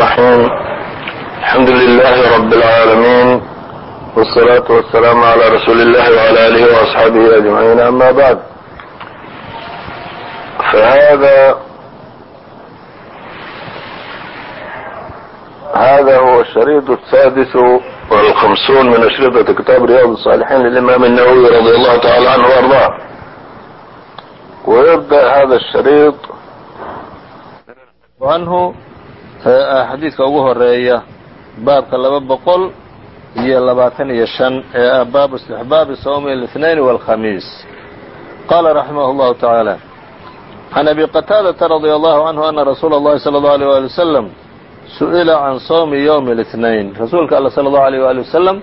الرحيم الحمد لله رب العالمين والصلاة والسلام على رسول الله وعلى آله وأصحابه أجمعين أما بعد فهذا هذا هو الشريط السادس والخمسون من أشرطة كتاب رياض الصالحين للإمام النووي رضي الله تعالى عنه وأرضاه ويبدأ هذا الشريط عنه xadiidka ugu horeeya baabka laba boqol iyo labaatan iyo shan ee ah baabu istixbaabi sawmi الاثnain والkhamiis qala raximah اllahu taعaalى can abi qataadata radي allahu canhu ana rasuula اllahi salى اllahu alيه wali wasalam su'ila can sawmi ywmi الاثnain rasuulka alla salى اllahu alيه wali wasalam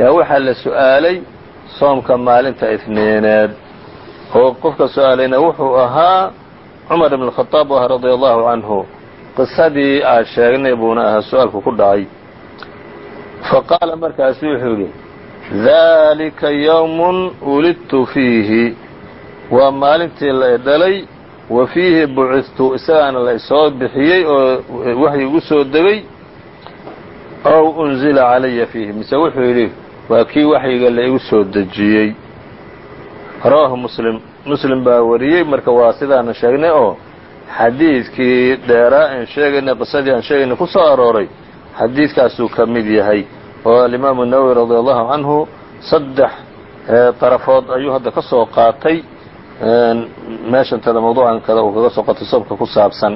yaa waxaa la su'aalay soomka maalinta isniineed oo qofka su-aalayna wuxuu ahaa cumar ibn khadaab u ah radia allahu canhu qisadii aad sheegnay buuna ahaa su'aalku ku dhacay. Fa qaala markaasu wuxuu yidhi daalika yowmun wulidtu fiihi. Waa maalintii la idhalay wa fiihi bucidtu isagaana la isoo bixiyey oo waxyi igu soo degay ow unzila calaya fiihi. Mise wuxuu yidhi waa kii waxyiga la igu soo dejiyey. Rawaahu muslim. Muslim baa wariyey marka waa sidaana sheegnay oo xadiidkii dheeraa aan sheegayna qisadii aan sheegayna ku soo arooray. Xadiidkaasuu ka mid yahay oo alimaamu nawawi radi allahu canhu saddex eh, darafood ayuu hadda ka soo qaatay. Meeshan kada mawduucan kada uu kaga soo qaatay soobka ku saabsan.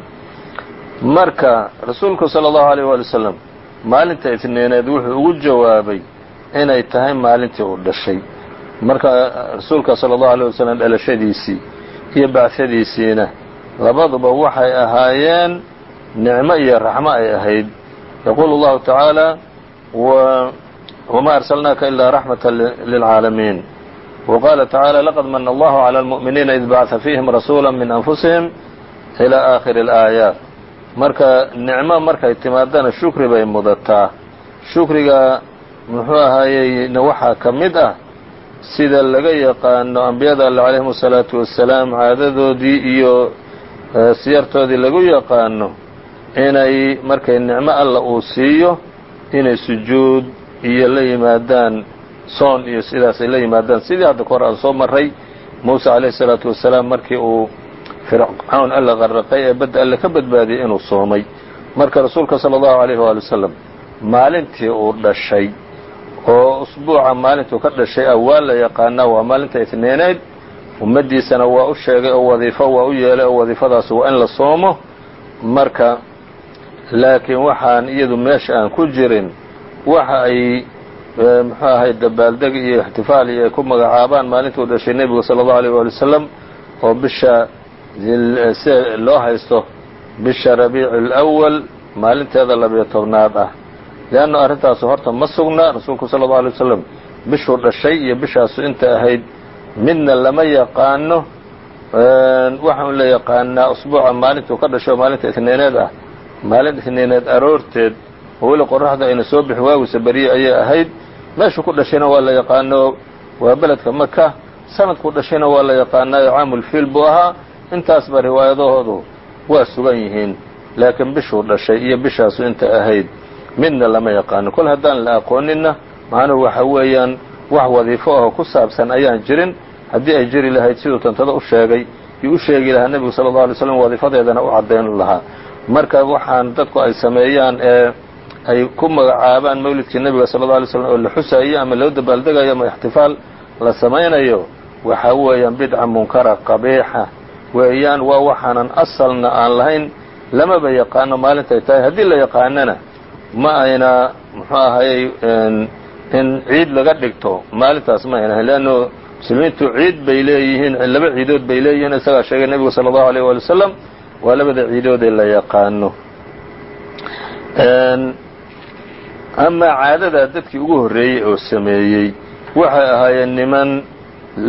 Marka rasuulku sala allahu aleyh waali wasalam maalinta itniineed wuxuu ugu jawaabay inay tahay maalintii uu dhashay. Marka rasuulka sala allahu alayh wasalam dhalashadiisii iyo bacadiisiina labaduba waxay ahaayeen nicmo iyo raxmo ay ahayd yaquul الlahu taعaalى wma arslnaaka ilaa raxmaة lilcaalamiin وqala taعaalى laqad mana اllahu عlى الmuؤminiina id bacثa fiihim rasuula min anfusihim ilى aakhiri الآayaat marka nicmo markay timaadana shukri bay mudataa shukriga muxuu ahaayeyna waxaa ka mid ah sida laga yaqaano ambiyada alle calayhim asalaatu wassalaam caadadoodii iyo siyartoodii lagu yaqaano inay markay nicmo alla uu siiyo inay sujuud iyo la yimaadaan soon iyo sidaasay la yimaadaan. Sidii hadda kahor aan soo maray muuse calayhi salaatu wasalaam markii uu fircawn alla qarraqay ee badda alle ka badbaadiyey inuu soomay. Marka rasuulka sala allahu alayhi waali wasalam maalintii uu dhashay oo usbuuca maalintuu ka dhashay ah la yaqaanaa waa maalinta itniineyd ummaddiisana waa u sheegay oo wadiifo waa u yeelay oo wadiifadaas waa in la soomo. Marka laakiin waxaan iyadu meesha aan ku jirin waxa ay muxuu ahay dabaaldeg iyo ixtifaal iyo ay ku magacaabaan maalinta u dhashay nebigu sala allahu aleyh waali wasalam oo bisha se loo haysto bisha rabiici alawal maalinteeda labiyo tobnaad ah. Leanna arrintaasu horta ma sugna rasuulku sala allahu alay wasalam bishuu dhashay iyo bishaasu inta ahayd midna lama yaqaano waxaan la yaqaanaa usbuuca maalintuu ka dhashay oo maalinta itniineed ah. Maalin itniineed aroorteed oo weli qoraxda ayna soo bixin waagisa beriye ayay ahayd. Meeshuu ku dhashayna waa la yaqaano waa beledka maka sanadkuu dhashayna waa la yaqaanaayo caamulfiil buu ahaa. Intaasba riwaayadahoodu waa sugan yihiin laakiin bishuu dhashay iyo bishaasu inta ahayd. Midna lama yaqaano. Kol haddaan la aqooninna macnuhu waxa weeyaan wax wadiifo aho ku saabsan ayaan jirin haddii ay jiri lahayd siduu tantada u sheegay iyo u sheegi lahaa nebigu sala allau alay slam wadiifadeedana u caddayn lahaa. Marka waxaan dadku ay sameeyaan ee ay ku magacaabaan mawlidkii nebiga sala alla alay slam oo la xusayo ama loo dabaaldegayo ama ixtifaal la samaynayo waxa weeyaan bidca munkara qabiixa. Weeyaan waa waxaanan asalna aan lahayn lamaba yaqaano maalintay tahay. Haddii la yaqaanana ma ayna muxuu ahayey in ciid laga dhigto maalintaas ma ayna. Ahayn leanno muslimiintu ciid bay leeyihiin laba ciidood bay leeyihiin isagaa sheegay nebigu sala allahu alayh waali wasalam waa labada ciidoodee la yaqaano. Amaa caadadaa dadkii ugu horreeyey oo sameeyey waxay ahaayeen niman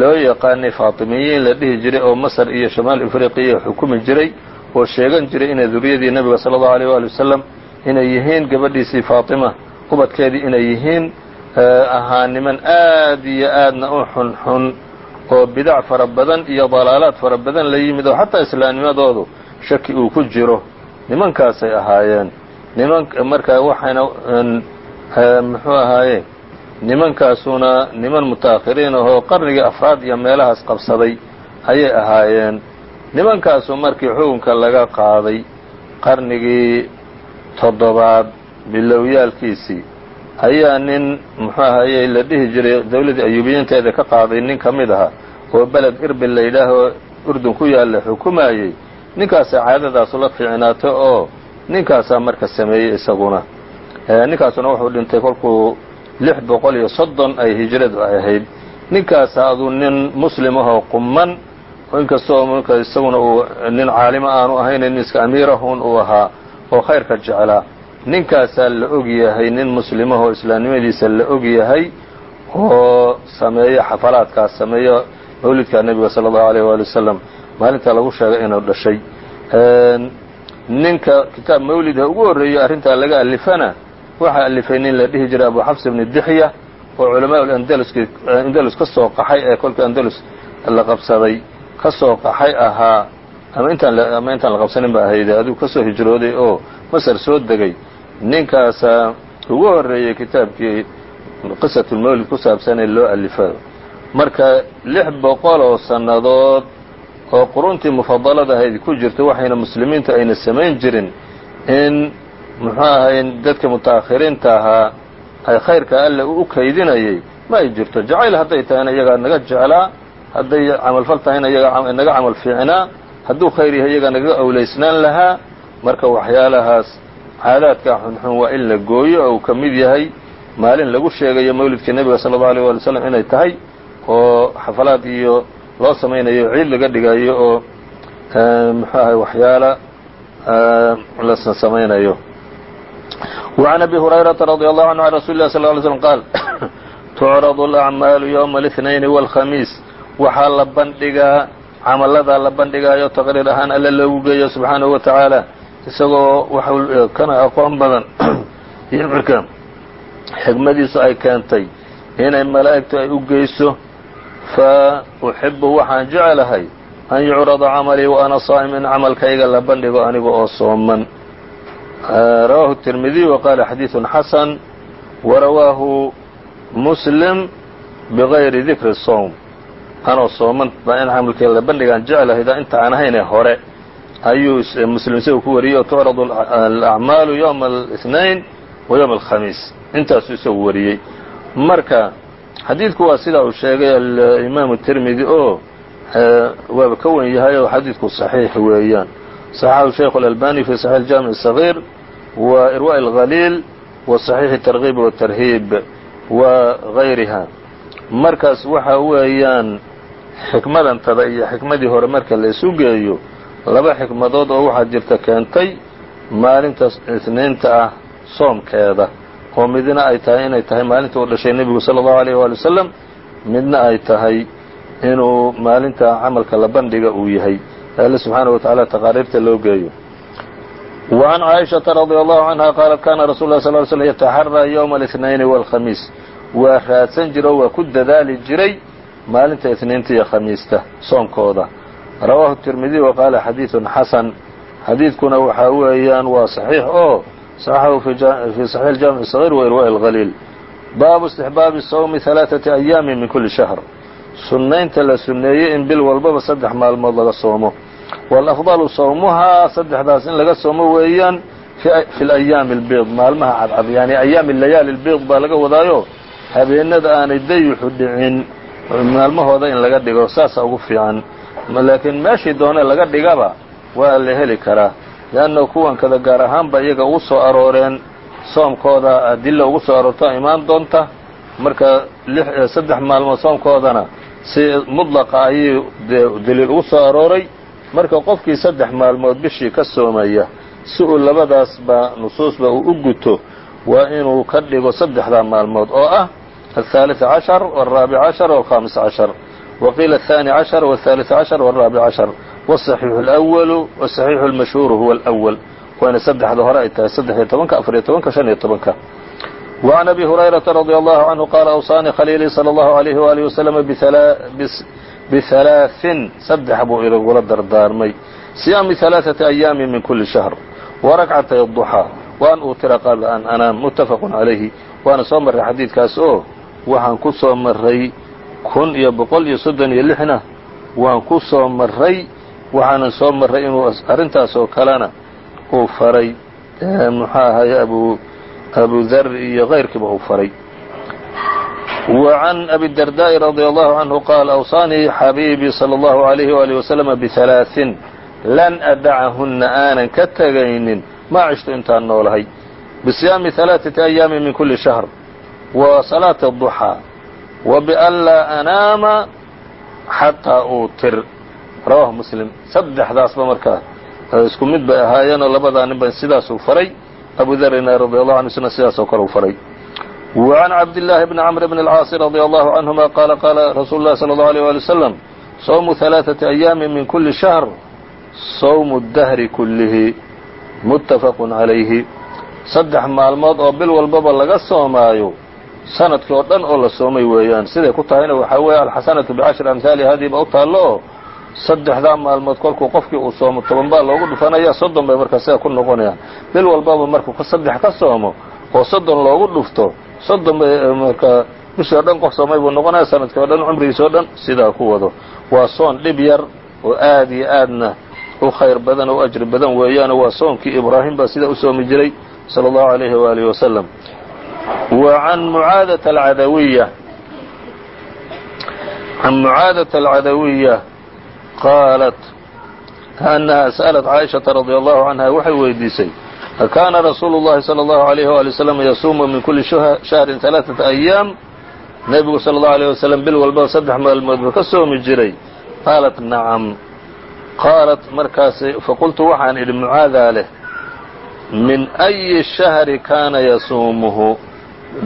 loo yaqaanay faatimiyiin la dhihi jiray oo masar iyo shamaal afriqiya xukumi jiray oo sheegan jiray inay duriyadii nebiga sala allahu alayh waali wasalam inay yihiin gabadhiisii faatima ubadkeedii inay yihiin ahaa niman aad iyo aadna u xunxun oo bidac fara badan iyo dalaalaad fara badan la yimid oo xataa islaamnimadoodu shaki uu ku jiro. Nimankaasay ahaayeen. Niman marka waxayna muxuu ahaaye? Nimankaasuna niman mutaakhiriin ahoo qarnigii afraad iyo meelahaas qabsaday ayay ahaayeen. Nimankaasu markii xukunka laga qaaday qarnigii toddobaad bilowyaalkiisii ayaa nin muxuu ahaye la dhihi jiray dawladdii ayuubiyiinteeda ka qaaday nin ka mid aha oo beled irbil la yidhaahoo urdun ku yaalla xukumayey. Ninkaasaa caadadaasu la fiicnaato oo ninkaasaa marka sameeyey isaguna. Ninkaasuna wuxuu dhintay kolkuu lix boqol iyo soddon ay hijradu ay ahayd. Ninkaasa aduu nin muslim ahoo qumman inkastoo marka isaguna uu nin caalimo aanu ahayn nin iska amiirahun uu ahaa oo khayrka jeclaa ninkaasaa la og yahay nin muslimahoo islaamnimadiisa la og yahay oo sameeyo xafalaadkaas sameeyo mawlidka nebiga sala allahu alayh waali wasalam maalinta lagu sheegay inuu dhashay. Ninka kitaab mawlidha ugu horreeyey arrintaa laga alifana waxaa alifay nin la dhihi jiray abu xafs ibni dixya oo culamaa ulandaluski andalus ka soo qaxay ee kolkii andalus la qabsaday. Ka soo qaxay ahaa ama intaan la qabsanin ba ahayde adigu ka hijrooday oo masar soo degay ninkaasaa ugu horreeyey kitaabkii qisatulmawlid ku saabsanee loo alifa marka lix boqol oo sannadood oo quruntii mufadalada ahayd ku jirto waxayna muslimiintu ayna samayn jirin in muxuu ahay dadka muta'akhiriinta ahaa ay khayrka alle u kaydinayay. Ma ay jirto jacayl hadday tahayna iyagaa naga jeclaa hadday camalfal tahayna iyagaa naga camal fiicnaa hadduu khayr yahay iyagaa nagaga awlaysnaan lahaa. Marka waxyaalahaas caadaadka xunxun waa in la gooyo oo uu ka mid yahay maalin lagu sheegayo mawlidkii nebiga sala allau alيyh wali slam inay tahay oo xafalaad iyo loo samaynayo ciid laga dhigayo oo muxuu ahay waxyaala la samaynayo وعن أبي هريرة رضي الله عنه عن رsuل الله صلى اه عليه وسلم قال تuعرض الأعماaل يوم الاثنين والخميiس waxaa la bandhigaa camaladaa la bandhigaayo taqriir ahaan alle loogu geeyo subxaanahu wa tacaala isagoo wax kana aqoon badan iyo marka xigmadiisu ay keentay inay malaa'igtu ay u geyso fa uxibu waxaan jeclahay an yucrada camalii wa ana saa'im in camalkayga la bandhigo aniga oo sooman rawaahu التirmidiي wa qaala xadiiثu xasan warawaahu muslim bغayri dikri الsowm anoo sooman baa in camalkii la bandhigaan jeclahayda inta aan ahaynee hore ayuu muslim isagu ku wariyey oo tucradu alacmaalu yowma الاثnain wa yowma alkhamiis intaasuu isagu wariyey marka xadiidku waa sidaa uu sheegay alimaamu tirmidi oo waaba ka wen yahay oo xadiidku صaxiix weeyaan صaxaxu shaykhu اlalbani fi صaxiix اjaamiع الصغيir wa irwaء اlhaliil wa صaxiix الtarغib والtarhiib wa غayriha markaas waxa weeyaan xikmadantada iyo xikmadii hore marka la isu geeyo laba xikmadood oo waxaa jirta keentay maalinta isniinta ah soomkeeda oo midna ay tahay inay tahay maalinta uu dhashay nebigu sala allahu alayh waali wasalam midna ay tahay inuu maalinta camalka la bandhiga uu yahay. Alle subxaanahu wa tacaala taqaariibta loo geeyo. Wa can caaishata radia allahu canha qaalat kaana rasul lah sal l slm yataxaraa yowma alithnayni waalkhamiis waa raadsan jira oo waa ku dadaali jiray maalinta itniinta iyo khamiista soomkooda rawaahu tirmidiy wa qaala xadiidun xasan xadiidkuna waxaa weeyaan waa saxiix oo saxaxahu fii saxiix aljaamic sagiir wairwaa'i alqaliil baabu istixbaabi sawmi halaaثati ayaamin min kuli shahr. Sunnaynta la sunneeyey in bil walbaba saddex maalmood laga soomo. Waalafdalu sawmuhaa saddexdaas in laga soomo weeyaan fi layaami albiid. Maalmaha cadcad yani ayaami layaali albiid baa laga wadaayo habeenada aanay dayuxu dhicin maalmahooda in laga dhigo saasaa ugu fiican laakiin meeshii doone laga dhigaba waa la heli karaa. Le'anna kuwan kada gaar ahaanba iyaga ugu soo arooreen soomkooda adilla ugu soo aroorto imaan doonta. Marka saddex maalmood soomkoodana si mudlaqa ah ayuu deliil ugu soo arooray. Marka qofkii saddex maalmood bishii ka soomaya si uu labadaasba nusuusba uu u guto waa inuu ka dhigo saddexdaa maalmood oo ah athaalith cashar walraabic cashar walkhamis cashar. وقيل الثاني عشر والثالث عشر والرابع عشر والصحيح الأول والصحيح المشهور هو الأول وayna saddexda hore ay tahay saddex iyo tobanka afar iyo tobanka shan iyo tobanka وعن أبي هريرة رضي الله عنه قال أوصاني خليلي صلى الله عليه وآله وسلم بثلاث saddex buu igula dardaarmay صيام ثaلاثة أيام من كل شهر وركعتي الضحى وأn utira qabla an anaam متafq عalayhi waana soo maray xadiidkaas oo waxaan ku soo maray kun iyo boqol iyo soddon iyo lixna waan ku soo marray waxaanan soo marray inuu arrintaas oo kalena uu faray. Muxuu ahaye abu abudar iyo kayrkiiba uu faray. Wa can abidardaa'i radia allahu canhu qaal awsaanii xabiibii sala allahu alayhi waalihi wasalama bihalaaثin lan adacahunna aanan ka tegaynin maa cishtu intaan noolahay. Bisiyaami halaaثati ayaami min kuli shahr. Wa salaati duxaa وبأn laa أnaama xatىa uutir rawah mslim saddexdaasba markaa isku mid bay ahaayeenoo labadaa nin ba sidaasuu faray abu darina radي الله anه sna sidaas oo kale u faray وعn cabdاللahi بن cمر بن الcاaص رضي الله عنهma qال qاla رasuل الlh صلى الله عليه ولي وسلم صوم ثaلاثة أياam min kuli شhهر صوم الdهri kulihi متafq عalayhi saddex maalmood oo bil walbaba laga soomaayo sanadki oo dhan oo la soomay weeyaan. Siday ku tahayna waxaa weeye alxasanatu bicashri amhaaliha hadiiba u taallo. Oo saddexdaa maalmood kolkuu qofkii uu soomo toban baa loogu dhufanaya soddon bay markaa sida ku noqonayaan. Bil walbaba markuu saddex ka soomo oo soddon loogu dhufto soddon bay eh, marka bishii o dhan qof soomay buu noqonaya sannadkii o dhan cumrigiisa o dhan sidaa ku wado. Waa soon dhib yar oo aad iyo aadna u khayr badan oo u ajri badan weeyaan waa soonkii ibraahim baa sidaa u soomi jiray sala allahu calayhi waalihi wasalam wa an mucaadaة alcadawiya can mucaadaة alcadawiya qaalat annaha sأlat caaishaةa radي allahu canha waxay weydiisay akaana rasuulu الlahi salى اllahu عalayh wali wslam yasuumu min kuli shahrin ثalaaثaةa أyaam nebigu salى اllahu عalيه waslm bil walbaba saddex maalmood buu ka soomi jiray qaalat nacam qaalat markaas faqultu waxaan idhi mucaadaa leh min أyi shahri kaana yasuumuhu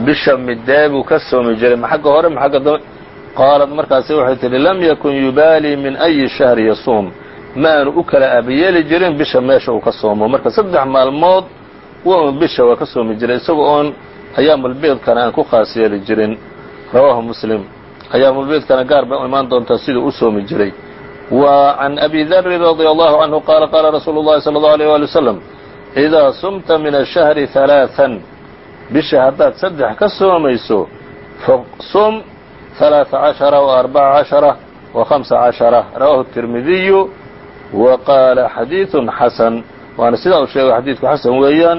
bisha midee buu ka soomi jiray ma xagga hore ma xagga dambe qaalat markaasi waxay tidhi lam yakun yubaalii min أyi shahri yasuum ma aanu u kala aabayeeli jirin bisha meesha uu ka soomo marka saddex maalmood wa bisha waa ka soomi jiray isaga oon ayaamulbiidkana aan ku khaas yeeli jirin rawaahu muslim ayaamulbiidkana gaar bay u imaan doontaa siduu u soomi jiray wa can abi darin radia allahu canhu qaala qaala rasuulu llahi sala allahu alيyh wali wasalam idaa sumta min ashahri halaaثan bisha haddaad saddex ka soomayso fasum ثalaaثa caشhara وarbaca caشhara وhamsa caشhara rawaahu الtirmidiyu wa qaala xadiiثu xasan waana sidaa uu sheegay xadiidku xasan weeyaan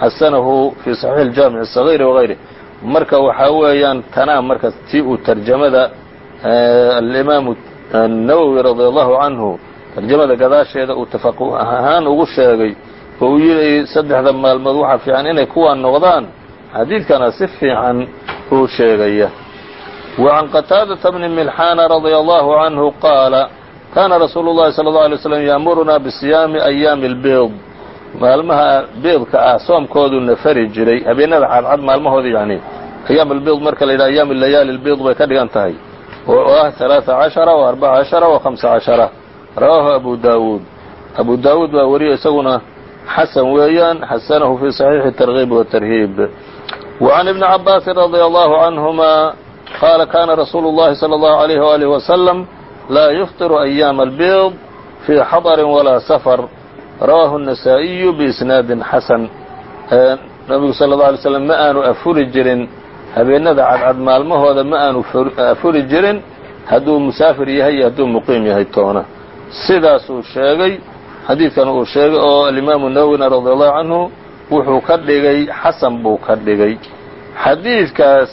xasanahu fii صaxiix اjaamiع الصغيr وغayrih marka waxaa weeyaan tanaa marka tii uu tarjamada alimaamu الnawowi radي allahu canhu tarjamada gadaasheeda uu tafaquh ahaan ugu sheegay oo uu yidhi saddexda maalmood waxaa fiican inay kuwaa noqdaan xadiidkana si fiican uu sheegaya wa can qataadata bni milxaana radia allahu canhu qaala kaana rasuulu اllahi salى اlه alay slam yaamurunaa bisiyaami ayaami اlbiid maalmaha biidka ah soomkooduna fari jiray habeenada cadcad maalmahooda yani ayaam albiid marka la yidhaha ayaam layaali اlbiid bay ka dhigan tahay oo ah ثalaaثa caشhara و arbaca caشhara و hamsa caشhara rawaahu abu daawuud abu daawuud baa wariyo isaguna xasan weeyaan xasanahu fii صaxiixi الtarغiib والtarhiib وعan ibni cabaasin radي allahu canهuma qaala kana rasuulu الlahi salى الlahu عalيh walih waslm laa yufطiru ayaama albiid fii xadri walaa safar rawaahu النasaaئiyu biisnaadin xasan nabigu salى الlaه alay slam ma aanu afuri jirin habeenada cadcad maalmahooda ma aanu afuri jirin hadduu musaafir yahay iyo hadduu muqiim yahay toona sidaasuu sheegay xadiidkan uu sheegay oo alimaamu nawowina radi allahu canhu wuxuu ka dhigay xasan buu ka dhigay xadiidkaas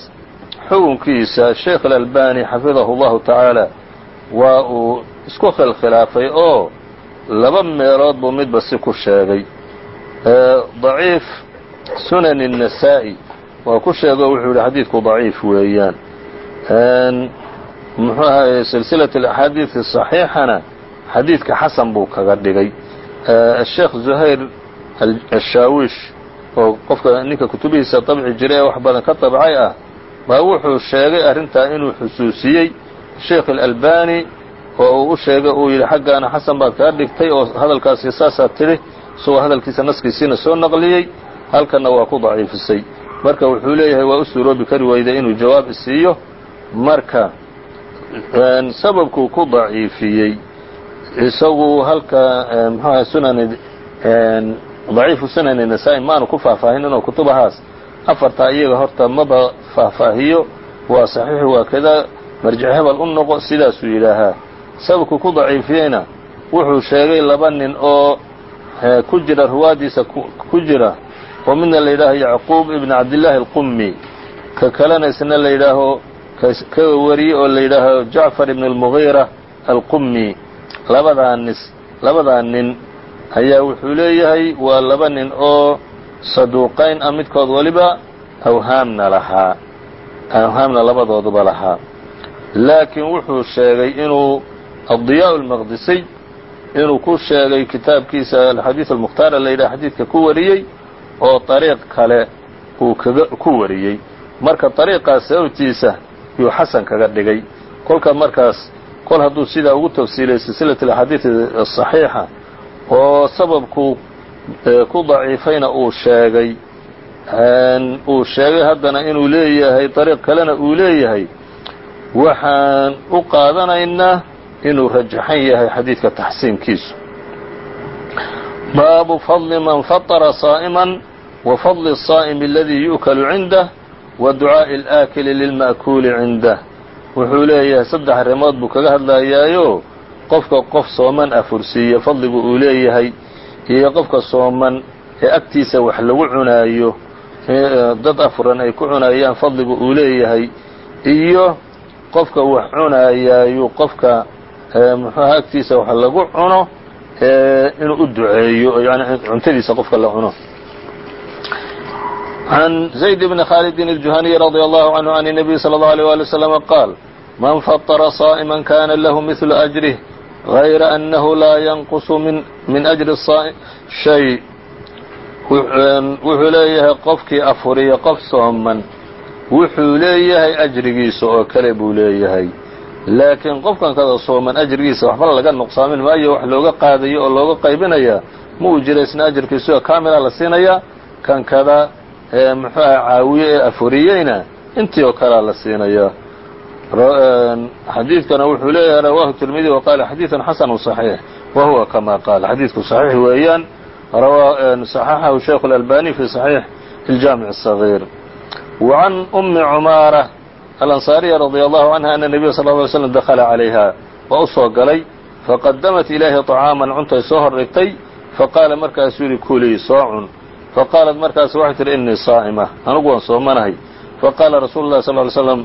xukunkiisa sheekh alalbani xafidahu llahu tacaala waa uu isku khilkhilaafay oo laba meelood buu midba si ku sheegay daciif sunani النasaa'i waa ku sheego wuxuu yihi xadiidku ضaciif weeyaan muxuu ahay silsilaة اأxaadiiث صaxiixana xadiidka xasan buu kaga dhigay الsheekh زuhayr الshaawish oo qofka ninka kutubihiisa طabci jiray ee wax badan ka طabcay ah baa wuxuu sheegay arrintaa inuu xusuusiyey sheekh الأlbani oo uu u sheegay uu yidhi xaggaana xasan baad kaga dhigtay oo hadalkaasi saasaad tidhi isagoo hadalkiisa naskiisiina soo naqliyey halkanna waa ku daciifisay marka wuxuu leeyahay waa u suuroobi kari weyday inuu jawaab isiiyo marka sababkuu ku daciifiyey isagu halka mxuaha sunan daciifu sunani nasaa-i maanu ku faahfaahin inuu kutubahaas. Afartaa iyaga horta maba faahfaahiyo. Waa saxiix waa kada marjic hebel u noqo sidaasuu yidhaahaa. Sababku ku daciifiyeyna wuxuu sheegay laba nin oo ku jira ruwaadiisa ku jira. Oo midna la yidhaaho yacquub ibn cabdillaahi alqumi ka kalena isna la yidhaaho ka wariye oo la yidhaaho jacfar ibn almugiira alqumi labadaa nis labadaa nin ayaa wuxuu leeyahay waa laba nin oo saduuqayn ah midkood waliba awhaamna lahaa awhaamna labadooduba lahaa. Laakiin wuxuu sheegay inuu addiyaa lmaqdisiy inuu ku sheegay kitaabkiisa alxadiid almukhtaara la yidhaha xadiidka ku wariyey oo ariiq kale uu ku wariyey. Marka ariiqaas sababtiisa yuu xasan kaga dhigay. Kolka markaas kol hadduu sidaa ugu tafsiiliyay silsilat alaxaadiid asaxiixa oo sababku ku daciifayna uu sheegay uu sheegay haddana inuu leeyahay ariiq kalena uu leeyahay waxaan u qaadanaynaa inuu rajaxan yahay xadiidka taxsiinkiisu baabu fadli man faطra saa'iman wa fadli الsaa'imi aladii yu'kalu cindah wa ducaaءi اlaakili lilma'kuuli cindah wuxuu leeyahay saddex arrimood buu kaga hadlayaayo qofka qof sooman afursiiya fadligu uu leeyahay iyo qofka sooman ee agtiisa wax lagu cunaayo dad afuran ay ku cunayaan fadligu uu leeyahay iyo qofka wax cunayaayu qofka muxuuha agtiisa wax lagu cuno inuu u duceeyo yani cuntadiisa qofka la cuno عن زيد بن خالد الجهني رضي الله عنه عن النبي صلى الله عليه وآله وسلم قال من فطر صائما كان له مثل أجره غير أنه لا ينقص من, من أجر الصائم شيء wuxuu leeyahay qofkii afuriya qof sooman wuxuu leeyahay ajrigiisa oo kale buu leeyahay laakiin qofkan kada sooman ajrigiisa waxba laga nuqsaamin maayo wax looga qaadayo oo looga qaybinaya ma uu jira isna ajirkiisa oo kaamila la siinaya kan kada muxuu aha caawiye ee afuriyeyna intii oo kalea la siinaya xadiidkana wuxuu leeyahay rawahu tirmidi wa qaala xadiiثun xasanu صaxiix wa huwa kama qaal xadiidku صaxiix weeyaan صaxaxahu shaykh اlalbani fi صaxiix اljaamiع الصغيir وعan أmi cmaarة alanصaariya radي allahu canha ana الnabiya sal ه ly slm dakla calayha waa u soo galay faqadamat ilayhi طacaaman cuntay soo hordhigtay faqaala markaasuu yihi kulii soo cun faqaalat markaas waxay tihi inii saa'ima anugu waan soomanahay faqaala rasuulu اlahi sal ly slam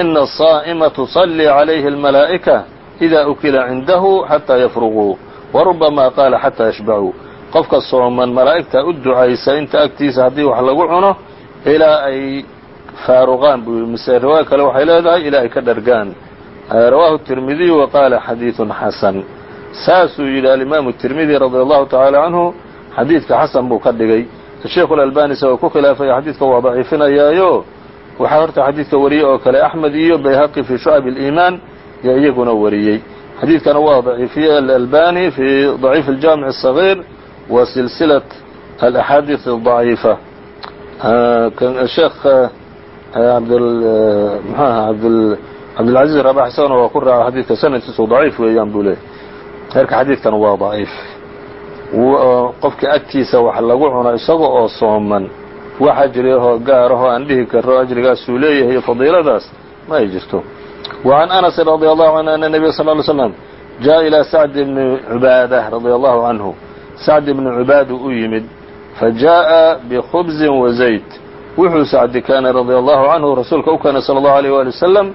ina الصaa'ma tusلii عalayhi الmalaa'ika إida ukila cindahu xataa yafruguu warubama qaala xataa yashbacuu qofka sooman malaa'igtaa u ducaysa inta agtiisa haddii wax lagu cuno ilaa ay faaruqaan buu yidhi mise riwaaya kale waxay leedahay ilaa ay ka dhargaan rawaahu tirmidiyu wa qaala xadiidun xasan saasuu yidhi alimaamu tirmidi radia allahu tacaala canhu xadiidka xasan buu ka dhigay sheikhu lalbani isagoo ku khilaafaya xadiidka waa daciifinayaayo waxaa horta xadiidka wariyey oo kale axmed iyo bayhaqi fii shucab اliimaan yo iyaguna wariyey xadiidkana waa daciifiyey alalbani fii daciif aljaamic الصaغيir wa silsilaة alaxaadiiث الضaciifa sheekh mxuaha cabdilcaziz rabax isagana waa ku raaca xadiidka sanadkiisu daciif weeyaan buu leeyay heerka xadiidkana waa daciif qofka agtiisa wax lagu cuno isaga oo sooman wax ajri ahoo gaar ahoo aan dhihi karo ajrigaasuu leeyahay iyo fadiiladaas ma ay jirto. Wa can anasin radia allahu canhu ana nebiya sal ly slam jaa ilaa sacd ibni cubaadah radia allahu canhu sacd ibni cubaadu u yimid fa jaa'a bikhubsin wa zayd. Wuxuu sacdi keenay radia allahu canhu rasuulka u keenay sala allahu aleyh waali wasalam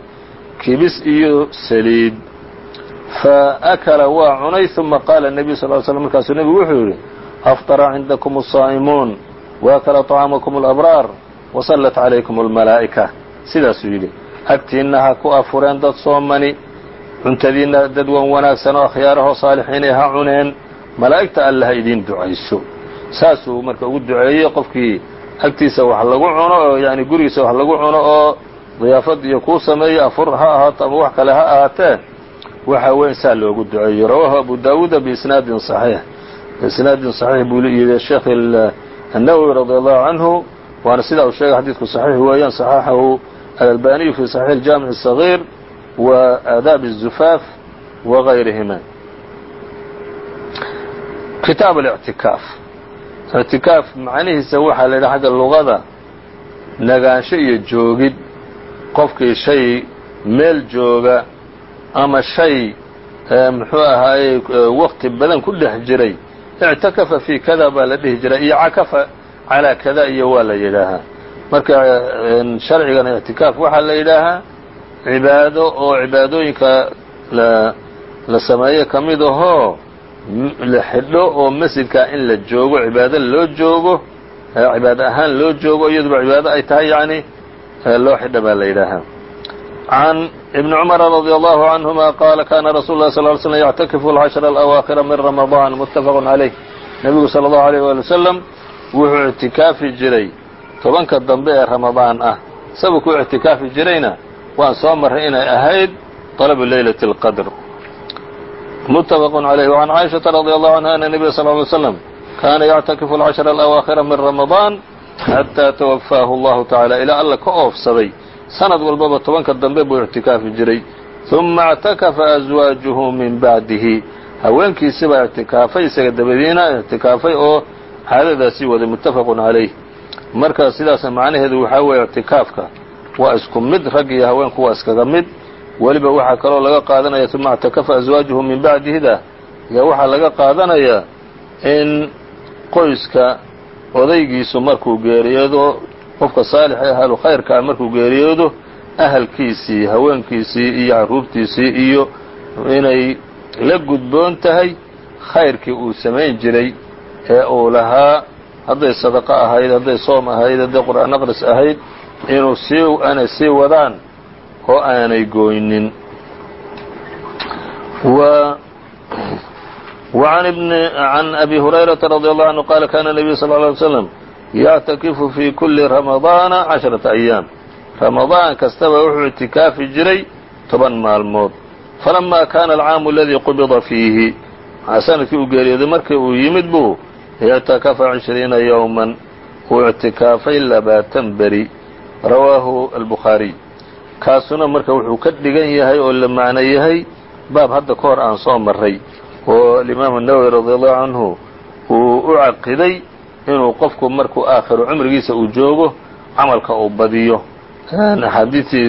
kibis iyo saliid. Fa akala waa cunay uma qaala nebiyu sal l slm markaasuu nebigu wuxuu yidhi aftara cindakum asaa'imuun وأkla طعاaمكم الأبرار وصلت عalayكم المaلaaئكة sidaasuu yidhi agtiinna ha ku afureen dad soomani cuntadiinna dad wan wanaagsan oo akhyaarahoo saalixiinay ha cuneen malaa'igta alle ha idiin ducayso saasuu marka ugu duceeyey qofkii agtiisa wax lagu cuno oo yani gurigiisa wax lagu cuno oo diyaafad iyo kuu sameeyo afur ha ahaato ama wax kale ha ahaatee waxa weyn saa loogu duceeyo rawaahu abu daawuuda biisnaadin صaxiix biisnaadin صaxiix buu yidhi sheekh الnawowi radi allahu canhu waana sidaa uu sheegay xadiidku صaxiix weeyaan صaxaxahu الألباني في صحيح الجامع الصغير وآdاaب الزفاف وغayrihima kitaaب الاعتiكاaf ictikaaf macnihiisa waxaa la yidhaha xagga luqada nagaansho iyo joogid qofkii shay meel jooga ama shay muxuu ahaayey waqti badan ku dhex jiray ictakafa fii kada baa la dhihi jiray iyo cakafa calaa kada iyo waa la yidhaahaa marka sharcigana ictikaaf waxaa la yidhaahaa cibaado oo cibaadooyinka la sameeyo ka mid ahoo la xidho oo masjidkaa in la joogo cibaado loo joogo cibaado ahaan loo joogo iyaduba cibaado ay tahay yacni loo xidha baa la yidhaahaa can ibni cumara radia allahu canhuma qaala kaana rasuulu lah sal ly slm yactakifu alcashra alawaakhira min ramadaan muttafaqun calayh nebigu sala allahu alayh waali wasalam wuxuu ictikaafi jiray tobanka dambe ee ramadaan ah isagu ku ictikaafi jirayna waan soo marray inay ahayd طalabu leylati اlqadr muttafaqun calayh wacan caaishata radia allahu canha ana nebiya sal ly slam kaana yactakifu alcashra alawaakhira min ramadaan xataa tawafaahu allahu tacala ilaa alla ka oofsaday sanad walbaba tobanka dambe buu ictikaafi jiray. ثuma اctakafa azwaajuhu min bacdihi haweenkiisibaa ictikaafay isaga dabadiina ictikaafay oo caadadaasii waday muttafaqun calayh. Marka sidaasa macnaheedu waxaa weeye ictikaafka waa isku mid rag iyo haweenku waa iskaga mid. Weliba waxaa kaloo laga qaadanaya uma ctakafa azwaajuhu min bacdihida yaa waxaa laga qaadanayaa in qoyska odaygiisu markuu geeriyado qofka saalixee ahlu khayrkaa ah markuu geeriyoodo ahalkiisii haweenkiisii iyo carruurtiisii iyo inay la gudboon tahay khayrkii uu samayn jiray ee uu lahaa hadday sadaqo ahayd hadday soom ahayd hadday qur'aan aqris ahayd inuu sii aanay sii wadaan oo aanay gooynin an abi hurayrata radi allahu anhu qaala kana nebiyu sal ه alay slam yactakifu fii kulli ramadaana casharata ayaam. Ramadaan kastaba wuxuu ictikaafi jiray toban maalmood. Falamaa kaana alcaamu aladii qubida fiihi. Sanadkii uu geeriyooday markii uu yimid buu ictakafa cishriina yowman uu ictikaafay labaatan beri. Rawaahu albukhaariy kaasuna marka wuxuu ka dhigan yahay oo la macno yahay baab hadda ka hor aan soo maray oo alimaamu nawowi radi allahu canhu uu u caqiday inuu qofku markuu aakhiru cumrigiisa uu joogo camalka uu badiyo. Axaadiidtii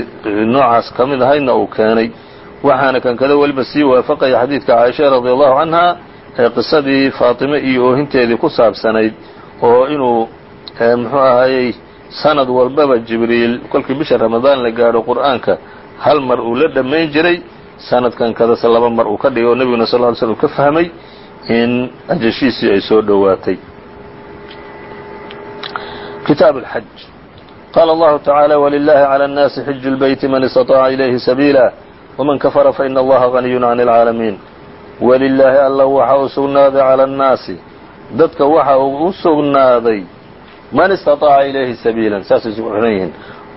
noocaas ka mid ahaydna uu keenay. Waxaana kan kada weliba sii waafaqaya xadiidka caaisha radi allahu canha ee qisadii faatime iyo oohinteedii ku saabsanayd oo inuu muxuu ahayey sanad walbaba jibriil kolkii bisha ramadaan la gaadho qur'aanka hal mar uu la dhammayn jiray sanadkan kadase laba mar uu ka dhigay oo nebiguna sal ly slm ka fahmay in ajashiisii ay soo dhowaatay kitaaب الحج qال الله تعالى ولله على الناس حج البيت من استطاع إليه سبيلا ومن كفر فإن الله غني عن العاalمين وللaahi alla waxa u sugnaaday calى الناasi dadka waxa uu u sugnaaday man اstaطاaca ilayhi sabiila saasay isugu xihan yihiin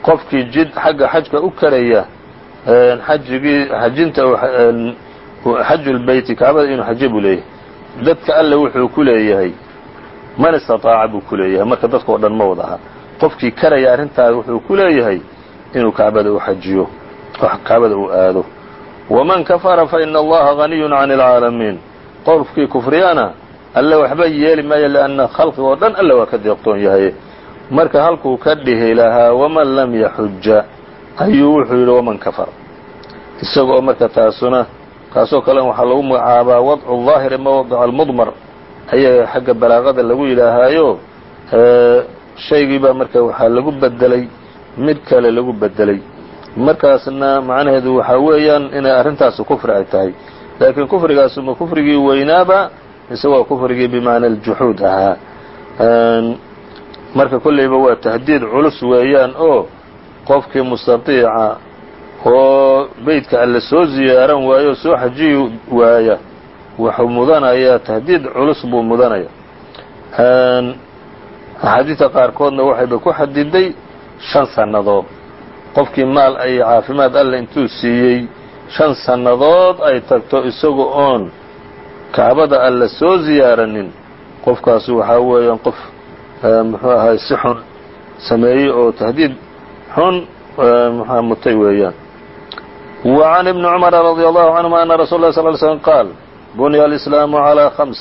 qofkii jid xagga xajka u karaya xajigii xajinta xaju lbeyti kacbada inuu xaje buu leeyahay dadka alle wuxuu ku leeyahay man istaaaca buu ku leeyahay. Marka dadkao dhan ma wadaha qofkii karaya arrintaa wuxuu kuleeyahay inuu kacbada u kacbada uu aado. Waman kafara faina allaha ganiyun can alcaalamiin qofkii kufriyana alle waxba yeeli maayo lianna khalqigoo dhan alle waa ka deeqtoon yahay. Marka halkuu ka dhihi lahaa waman lam yaxuja ayuu wuxuu yidhi waman kafar isaga marka taasuna taasoo kalen waxaa lagu magacaabaa wadcu aahiri ma wadca almudmar ayaa xagga balaaqada lagu yidhaahaayo shaygii baa marka waxaa lagu bedelay mid kale lagu bedelay markaasna macnaheedu waxaa weeyaan inay arrintaasi kufri ay tahay. Laakiin kufrigaasi ma kufrigii weynaaba mise waa kufrigii bimacna aljuxuud ahaa. Marka kolleyba waa tahdiid culus weeyaan oo qofkii mustatiica oo beydka alle soo ziyaaran waayo oo soo xajiyi waaya wuxuu mudanayaa tahdiid culus buu mudanaya. Axaadiidta qaarkoodna waxayba ku xadiday shan sannadood. Qofkii maal ay caafimaad alle intuu siiyey shan sannadood ay tagto isaga oon kacbada alle soo ziyaaranin. Qofkaasi waxaa weeyaan qof muxuu ahay si xun sameeyey oo tahdiid xun mutay weeyaan. Wa can ibni cumara radi allahu canhuma ana rasul lah sal ly slm qaal bunya alislaamu calaa khams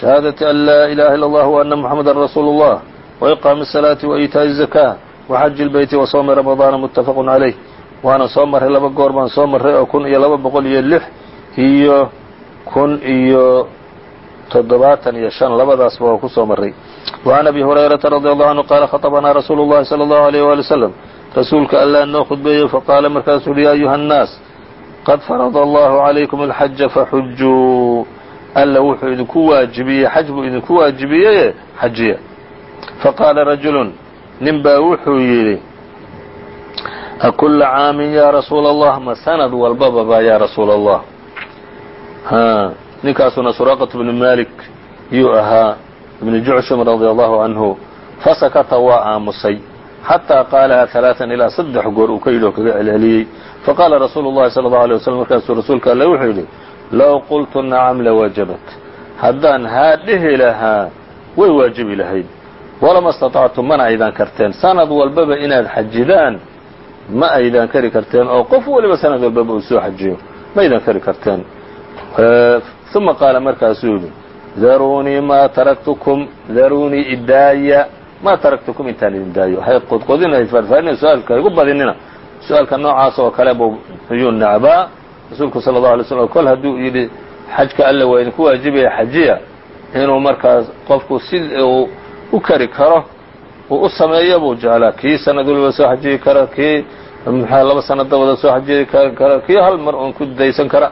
shahaadati an laa ilaha illa allah وأna mxamada rasuul الlah وإqaami الصalaaةi وإitaaءi الزakاة وxaji الbeyti وsوmi رamaضaana mutafaq عalayh waana soo marray laba goor baan soo marray oo kun iyo laba boqol iyo lix iyo kun iyo toddobaatan iyo shan labadaasba waa ku soo marray وعn abi هurayraةa radي allahu canهu qaala khaطbanaa rasuulu الlahi salى الlahu عalيه wali wsلم rasuulka allaa noo khudbeeyey faqaala markaasuu uhi ya ayuha الnaas qad farada allahu calaykum alxaja faxujuu alla wuxuu idinku waajibiyey xaj buu idinku waajibiyeye xajiya faqaala rajulun nin baa wuxuu yidhi akulla caamin yaa rasuula allah ma sanad walbaba baa yaa rasuula allah ninkaasuna suraaqatu bnu malik yuu ahaa ibnu jucshum radia allahu canhu fasakata waa aamusay xataa qaalaha ثalaaثan ilaa saddex goor uu ka yidhi oo kaga celceliyey faqaala rasuulu اllahi salى اllahu alيه waslm markaasuu rasuulka alle wuxuu yidhi low qultu nacam lawajabat haddaan haa dhihi lahaa way waajibi lahayd walama اstaطactum mana aydan karteen sanad walbaba inaad xajidaan ma aydan kari karteen oo qof waliba sanad walbaba uu soo xajiyo ma aydan kari karteen uma qaala markaasuu yidhi daruunii maa taraktukum daruunii idaaya maa taraktukum intaan idin daayo waxay qodqodinayd faarfaarina su'aalka igu badinina su'aalka noocaas oo kale buu ayuu necbaa rasuulku sala allahu alay slam kol hadduu yidhi xajka alle waa idinku waajibaya xajiya inuu markaas qofku si uu u kari karo uu u sameeyo buu jeclaa kii sanad waliba soo xajiyi kara kii mxua laba sanada wada soo xajiyi kara kii hal mar uun ku daysan kara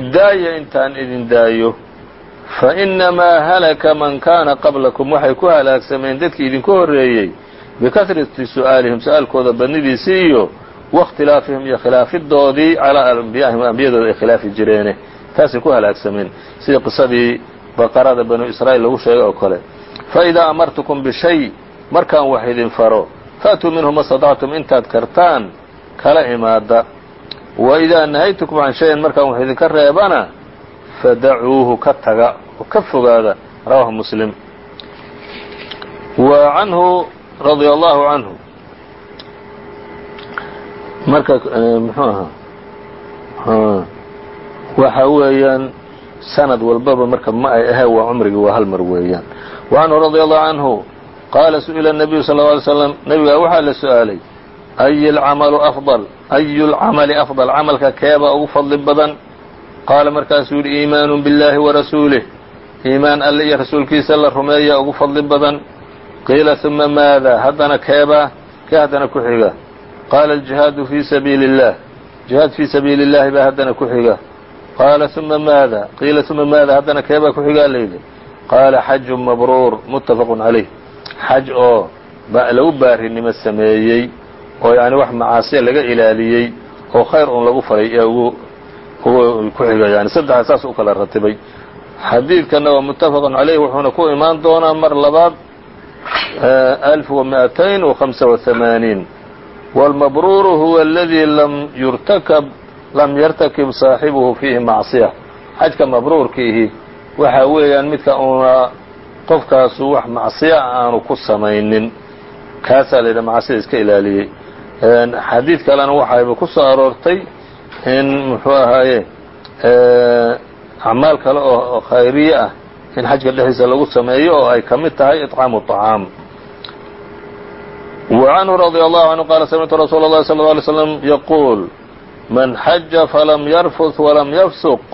idaaya intaan idin daayo fainamaa halaka man kaana qablakum waxay ku halaagsameen dadkii idinku horreeyey bikahrati su'aalihim su'aalkooda badnidiisii iyo waاkhtilaafihim iyo khilaafidoodii calaa ambiyaihim ambiyadooda ay khilaafi jireene taasay ku halaagsameen sidii qisadii baqarada banu israa'iil lagu sheegay oo kale faidaa amartukum bishay markaan wax idin faro faatuu minhu ma staطactum intaad kartaan kala imaada waidaa nahaytukum can shayin markaan wax idinka reebana fadacuuhu ka taga oo ka fogaada rawaahu muslim. Wa canhu radia allahu canhu. Marka e, muxuu ahaa waxa weeyaan sanad walbaba marka ma ay ahee waa cumrigii waa hal mar weeyaan. Wa canhu radia allahu canhu qaala su'ila sal lla alay slam nabigaa waxaa la su'aalay ay alcamalu afdal? Ayu lcamali afdal? Camalka keebaa ugu fadli badan? qaala markaasuu yidhi iimaanu biاllahi warasuulih iimaan alle iyo rasuulkiisa la rumeeya ugu fadli badan qiila ثuma maada haddana keebaa kee haddana ku xiga qaala aljihaadu fii sabiili اllah jihaad fii sabiili اllahi baa haddana ku xiga qaala ثuma maada qiila ثuma maada haddana keebaa ku xigaa layidhi qaala xaju mabruur muttafaq calayh xaj oo lagu baarinimo sameeyey oo yani wax macaasiya laga ilaaliyey oo khayr un lagu faray ee ugu ku xiga yani saddexda saas u kala ratibay xadiidkana waa muttafaqun calayh wuxuuna ku imaan doonaa mar labaad alf وmiئatayn وخamسa وثamaaniin wاlmabruuru huwa اladii lam yurtakab lam yartakib saaxibuhu fiihi macصiya xajka mabruurkiihi waxa weeyaan midka una qofkaasu wax macصiya aanu ku samaynin kaasaa la yidhaha macsida iska ilaaliyey xadiid kalena waxayba ku soo aroortay in muxuu ahaaye acmaal kale oo khayriye ah in xajka dhexdiisa lagu sameeyo oo ay ka mid tahay iطcaamu طacaam wa canhu radي allahu canhu qaala samictu rasuula اllahi salى اله alay slam yaquul man xaja falam yarfud walam yafsuq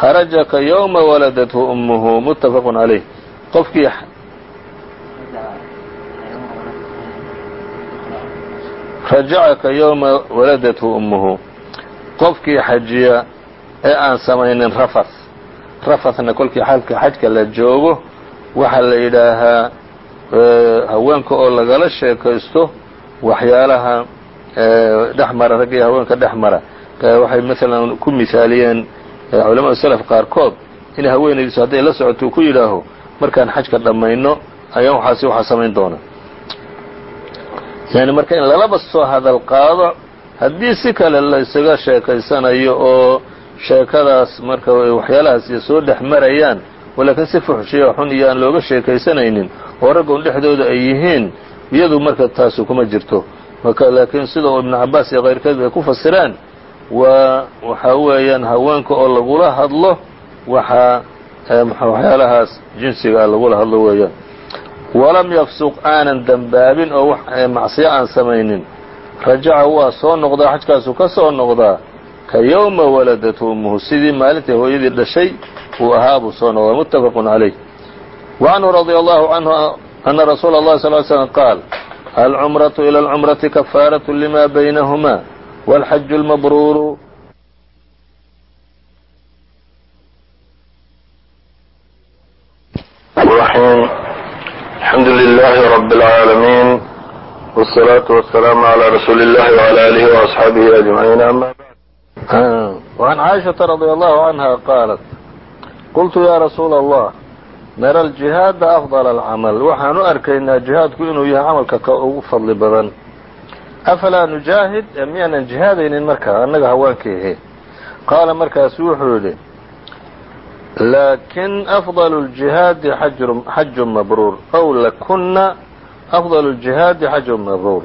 kharaja ka ywma waladathu umuhu muttafaq calayh qofkii rajaca ka yowma waladathu ummuhu qofkii xajiya ee aan samaynin rafath rafathna kolkii xalka xajka la joogo waxaa la yidhaahaa haweenka oo lagala sheekaysto waxyaalaha dhex mara rag iyo haweenka dhex mara. Waxay maalan ku misaaliyeen culamada selaf qaarkood in haweenaydiisu hadday la socoto ku yidhaaho markaan xajka dhammayno ayaan waxaasi waxaa samayn doona yani marka in lalaba soo hadal qaado haddii si kale la isaga sheekaysanayo oo sheekadaas marka waxyaalahaas iyo soo dhex marayaan walaakiin si fuxshiya xun iyo aan looga sheekaysanaynin oo raggoon dhexdooda ay yihiin iyadu marka taasu kuma jirto. Laakiin sida uu ibnu cabaas iyo kayrkeed ay ku fasiraan waa waxaa weeyaan haweenka oo lagula hadlo waxaa waxyaalahaas jinsiga lagula hadlo weeyaan. Walam yafsuq aanan dembaabin oo macsiyo aan samaynin rajaca waa soo noqdaa xajkaasuu ka soo noqdaa ka yowma waladathu ummuhu sidii maalintai hooyadii dhashay uu ahaa buu soo noqdaa muttafaqu calayh wa canhu radia allahu canhu ana rasuula اllahi sal l slm qaal alcumraةu ilى اlcumrati kafaaraة lima baynahuma wاlxaju اlmabruuru الرحيم الحمد لله رب العالمين والصلاة والسلام على رسول الله وعلى آله وأصحابه أجمعين أما بعد وعن عائشة رضي الله عنها قالت قلت يا رsuuل الله nara الجiهاada أفضل الcمل waxaan u arkaynaa جiهاadku inuu yahay camalka ka ugu fadli badan أflaa نujaahid miyaanan جihaadaynin markaa annaga hawaankii ahe qaala markaasu wuxuu yidhi lakin أfضل الجiهاadi xaj mabruur أw lakuna afdal اjihaadi xajun mabruur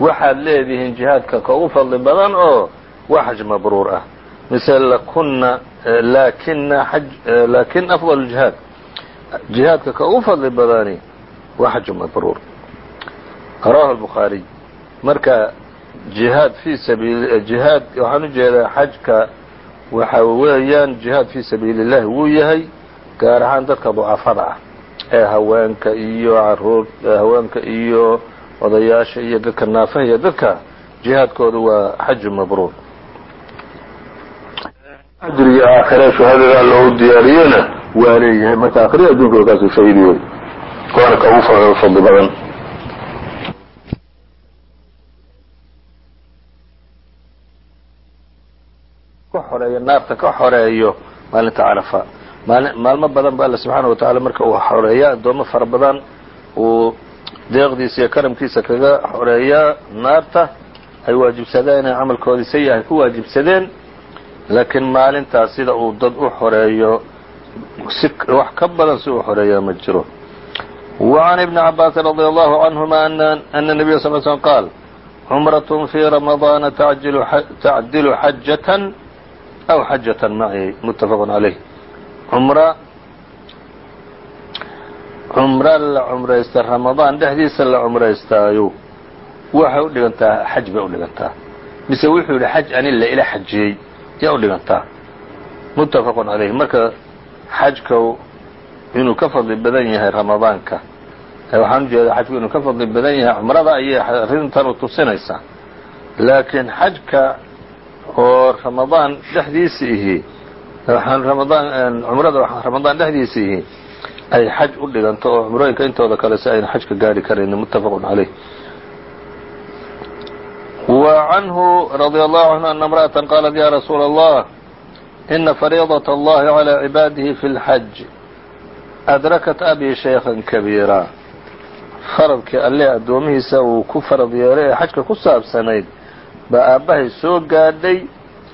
waxaad leedihiin jihaadka ka ugu fadli badan oo waa xaj mabruur ah mise lakuna lakina laakiin afdal jihaad jihaadka ka ugu fadli badani waa xaju mabruur rawah bukhaariy marka jihaad fi sabiil jihaad waxaan u xajka waxa weeyaan jihaad fii sabiili اllahi wuu yahay gaar ahaan dadka ducafada ah ee haweenka iyo carruur haweenka iyo odayaasha iyo dadka naafaha iyo dadka jihaadkooda waa xaju mabruur. Ajriga aakhire shuhadada loogu diyaariyena waa leeyahay. Marka akhriya adduunka kaasuu shahiid wey waana ka ugu fadli badan. Ka xoreeyo naarta ka xoreeyo maalinta carafa maalmo badan ba alla subxaana wa tacaala marka uu xoreeya addoomo fara badan uu deeqdiisa iyo karamkiisa kaga xoreeyaa naarta ay waajibsadeen inay camalkoodii sayi-ay ku waajibsadeen laakiin maalintaas sida uu dad u xoreeyo si wax ka badan si uu xoreeyaa ma jiro وعn iبن cabاasi رadي الله عanهma أن النبy صل sلم qاal cمرة في رمضاaن تacdil xajaة أو xajaة maعي متfq عalيه cمr cumro la cumraysta ramadaan dhexdiisa la cumraystaayo waxay u dhigantaa xaj bay u dhigantaa. Mise wuxuu yihi xaj ani la ila xajiyey. Yaa u dhigantaa. Muttafaqu calayh marka xajka inuu ka fadli badan yahay ramadaanka waxaan u jeedaa xajku inuu ka fadli badan yahay cumrada ayay arrintan u tusinaysaa. Laakiin xajka oo ramadaan dhexdiisa ihi cumrada ramadaan dhexdiisa ihi ay xaj u dhiganto oo cumrooyinka intooda kale si ayna xajka gaari karaynin muttafaqu calayh وعنه رضي الله عنه أن امرأة قالت يا رسول الله إن فريضة الله على عباده في الحج أدركت أبي شيخا كبيرا faradkii alle addoomihiisa uu ku farad yeelay ee xajka ku saabsanayd baa aabbahay soo gaadhay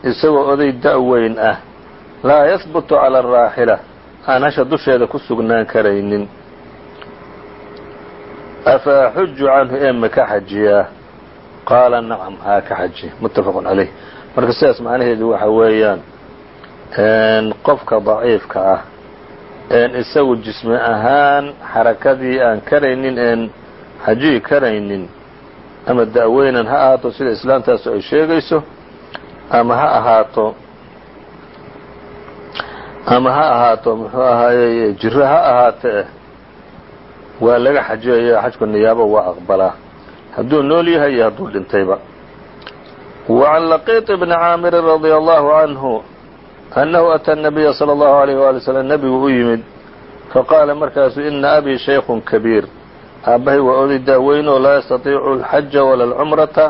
isagoo oday da-weyn ah laa yahbutu cala araaxila aan hasha dusheeda ku sugnaan karaynin. Afa axuju canhu ee ma ka xajiyaa qaala nacam haa ka xaji. Muttafaqun calayh. Marka sidaas macnaheedu waxa weeyaan qofka daciifka ah een isagu jismi ahaan xarakadii aan karaynin een xajiyi karaynin ama da-weynan ha ahaato sida islaantaasu ay sheegayso ama ha ahaato ama ha ahaato muxuu ahaayey jiro ha ahaatee waa laga xajiyaya xajku niyaabo waa aqbalaa hadduu nool yahay iyo hadduu dhintayba وعن لqيط بن cاamr رضي الله عنه أنه أtى النبي صلى الله عليه وaلي وسلم nebigu u yimid faqاala markaasu إna أbي شhayk كبيir aabbahay waa oday daaweyn oo laa yastaطiicu الxaja وala الcمرaةa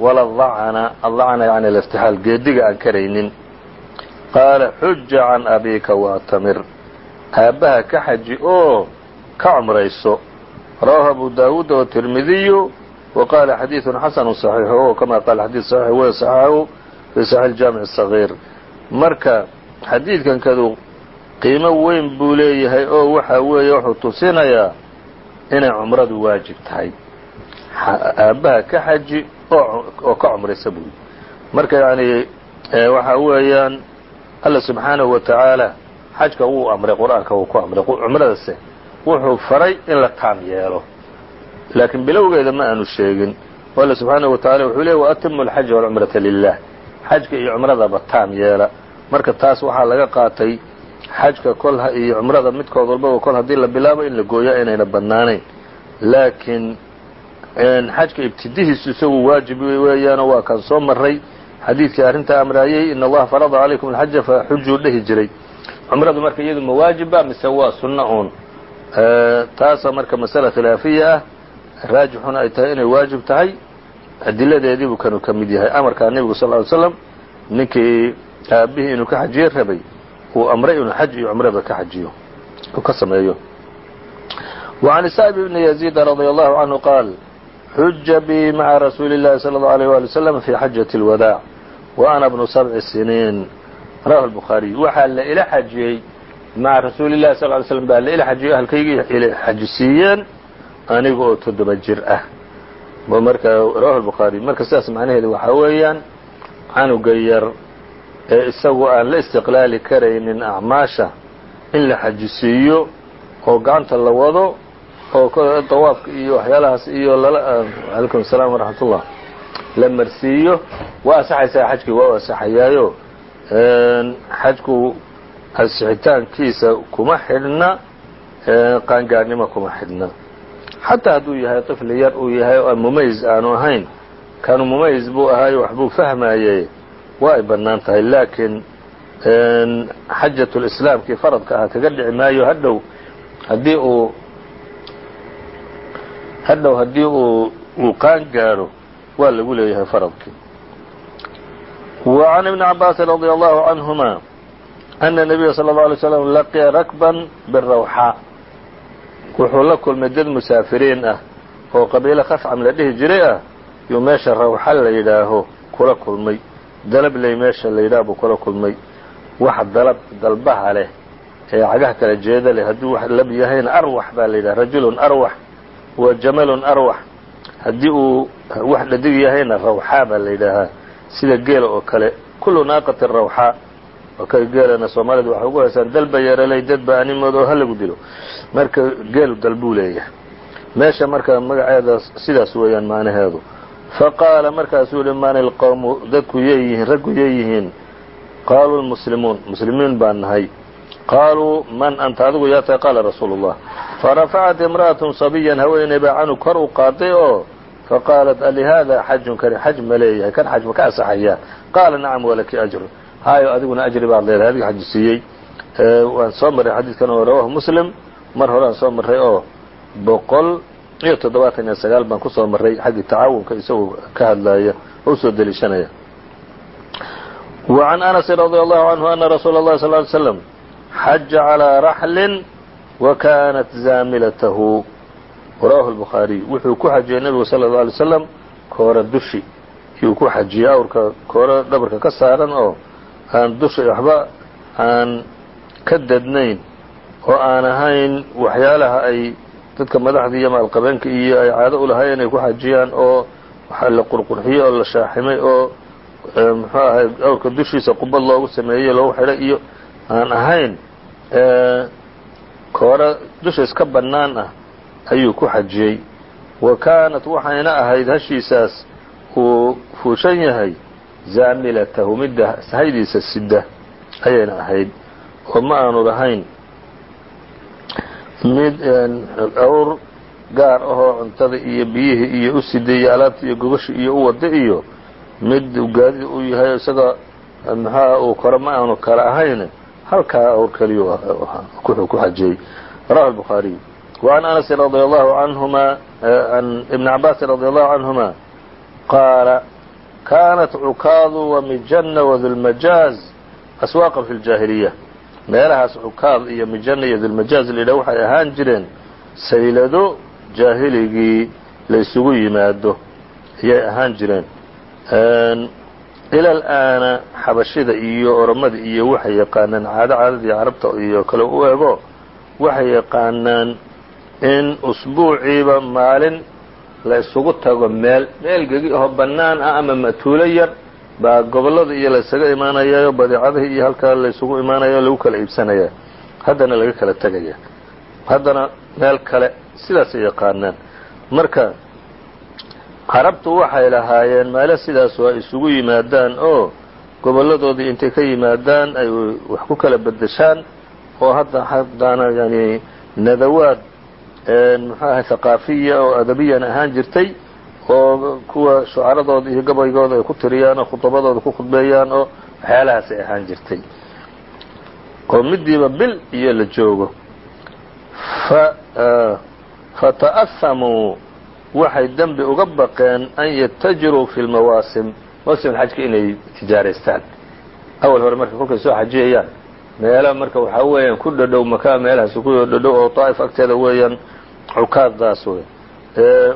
وala الضacna aلضacna yani الاftixaal geediga aan karaynin qaala xuja can abiika waatamir aabbaha ka xaji oo ka cumrayso. Rawaahu abu daawuud oo tirmidiyu wa xadiidun xasanu صaxiix oo kamaa qaala xadiid saxiix wey saxaxahu fii saxiix jaamic sagiir marka xadiidkan kadu qiimo weyn buu leeyahay oo waxa weeye wuxuu tusinayaa inay cumradu waajib tahay. Aabbaha ka xaji oo ka cumraysa buuyi marka yani waxaa weeyaan alla subxaanahu wa tacaala xajka wuu amray qur'aanka wuu ku amray cumradase wuxuu faray in la taam yeelo. Laakiin bilowgeeda ma aanu sheegin. Alla subxaanahu wa tacala wuxuu leey waatimu alxaja walcumrata lilah xajka iyo cumradaba taam yeela. Marka taas waxaa laga qaatay xajka kol iyo cumrada midkood walbaba kol haddii la bilaabo in la gooya inayna bannaanayn laakiin xajka ibtidihiisu isagu waajib weeyaano waa kan soo maray xadiidkii arrintaa amraayey in allaha farada calaykum alxaja faxujuu dhehi jiray cumradu marka iyadu ma waajiba mise waa sunno uun taasa marka masala khilaafiya ah raajixuna ay tahay inay waajib tahay adiladeedii buu kanu ka mid yahay amarkaa nebigu sal ly slam ninkii aabihii inuu ka xajiye rabay uu amray inuu xaj iyo cumraba ka xajiyo uu ka sameeyo وعن سائب بن يزيد رضي الله عنه قال xuja bي mعa رasuuل الlahi صلى الله عليه ولي وسلم في xaجة الوداع وأna بن سبع سنين rwاه البخاaري waxaa la ila xajiyey maعa rasuuli الlahi صل ل ly sلم baa la ila xajiyey ahlkaygii ila xajisiiyeen aniga oo toddoba jir ah marka rawahu البخاaري marka sidaas macnaheedu waxaa weeyaan canuga yar ee isagu aan la istiqlaali karaynin acmaasha in la xajisiiyo oo gacanta la wado oo dawaafka iyo waxyaalahaas iyo alaykum الsalaam وraxmat ullah la marsiiyo waa asaxaysaa xajkii waa asaxayaayo xajku asixitaankiisa kuma xidhna qaangaarnimo kuma xidhna. Xataa hadduu yahay طifli yar uu yahay oo mumayiz aanu ahayn kanu mumayiz buu ahaayo waxbuu fahmaayey waa ay bannaan tahay. Laakiin xajatulislaamkii faradka ahaa kaga dhici maayo hadhow haddii uu hadhow haddii uu uu qaan gaadho waa lagu leeyahay faradkii وعن ابن عabاس رضي الله عنهما أن النبي صلى الله عليه وسلم لقya ركبا بالrawxاء wuxuu la kulmay dad musaafiriin ah oo qabiilo khafcam la dhihi jiray ah yuu meesha rawxa la yidhaaho kula kulmay dalabley meesha la yidhaah buu kula kulmay wax dalab dalbaha leh ee cagaha kala jeeda leh hadduu wax lab yahayna arwax baa la yidhaha rajulun arwax wa jamalun arwax haddii uu wax dhadig yahayna rawxaa baa la yidhaahaa sida geela oo kale. Kullu naaqatin rawxaa oo kay geelana soomaalidu waxay ugu haysaan dalba yeeraley dadba animood oo halagu dilo. Marka geelu dalbuu leeyahay. Meesha marka magaceeda sidaas weeyaan macnaheedu fa qaala markaasuu yihi man ilqowmu dadku yeeyihiin raggu yeeyihiin qaaluu lmuslimuun muslimiin baan nahay. Qaaluu man anta adigu yaa tahay qaala rasuulu الlah farafacat imra'atun sabiyan haweeney baa canug kor u qaaday oo faqaalat alihada xajun kani xaj ma leeyahay kan xaj ma ka asaxaya qaala nacam walaki ajru haayo adiguna ajri baad leedahay adiga xaji siiyey waan soo marray xadiidkan oo rawahu muslim mar hore aan soo marray oo boqol iyo toddobaatan iyo sagaal baan kusoo marray xaggii tacaawunka isagoo ka hadlaya oo usoo deliishanaya وعن أنس رضي الله عنه أن رsuuل الlه صلى اه عليه وسلم xaja عalى raxli وakaanat zaamilatahu rawahu الbukhaariي wuxuu ku xajiyey nebigu salى الlه alay slam koora dushi yuu ku xajiyey awrka koora dhabarka ka saaran oo aan dusha waxba aan ka dadnayn oo aan ahayn waxyaalaha ay dadka madaxda iyo maalqabeenka iyo ay caado u lahaayeen ay ku xajiyaan oo waxa la qurqurxiyey oo la shaaximay oo muxuu ahay awrka dushiisa qubad loogu sameeyey loogu xidhay iyo aan ahayn koora dusha iska bannaan ah ayuu ku xajiyey. Wa kaanat waxayna ahayd hashiisaas uu fuushan yahay zaamilatahu midda sahaydiisa sida ayayna ahayd. Oo ma aanu lahayn mid awr gaar ahoo cuntada iyo biyihii iyo u siday iyo alaabta iyo gogasha iyo u wada iyo mid gaadida uu yahay isaga maxaa uu kore ma aanu kale ahayn halkaa awr keliyuu ku xajiyey. Rawa bukhaariy وعan أنس رضي الله عنهma عن iبن عabاس رضي الله عنهما qaala kaanat cukaadu وmijana وdulmajaaz aswaaqa fi الجاahiliية meelahaas cukaad iyo mijana iyo dulmajaaz la yidhah waxay ahaan jireen saylado jaahiligii la isugu yimaado ayay ahaan jireen ila al'aana xabashida iyo oromada iyo waxay yaqaanaan caado caadadii carabta iyo kale u ego waxay yaqaanaan in usbuuciiba maalin la isugu tago meel meel gegi aho bannaan ah ama ma'tuulo yar baa gobollada iyo la ysaga imaanayayo badeecadihii iyo halkaa la ysugu imaanayo lagu kala iibsanaya. Haddana laga kala tegaya haddana meel kale sidaasay yaqaanaan. Marka carabtu waxay lahaayeen meelo sidaas oo ay isugu yimaadaan oo gobolladoodii intay ka yimaadaan ay wax ku kala beddeshaan oo hadda haddaana yani nadawaad muxuu ahay haqaafiya oo adabiyan ahaan jirtay oo kuwa shucaradooda iyo gabaygooda ay ku tiriyaan oo khudabadooda ku khudbeeyaan oo waxyaalahaas ay ahaan jirtay. Oo midiiba bil iyo la joogo. Fata'ahamuu waxay dembi uga baqeen an yatajiruu fi lmawaasim mawsim xajka inay tijaaraystaan awal hore marka kolkay soo xajiyayaan meela marka waxaa weeyaan ku dhadhow makaa meelahaas ku dhadhow oo daa'if agteeda weeyaan cukaadaas wey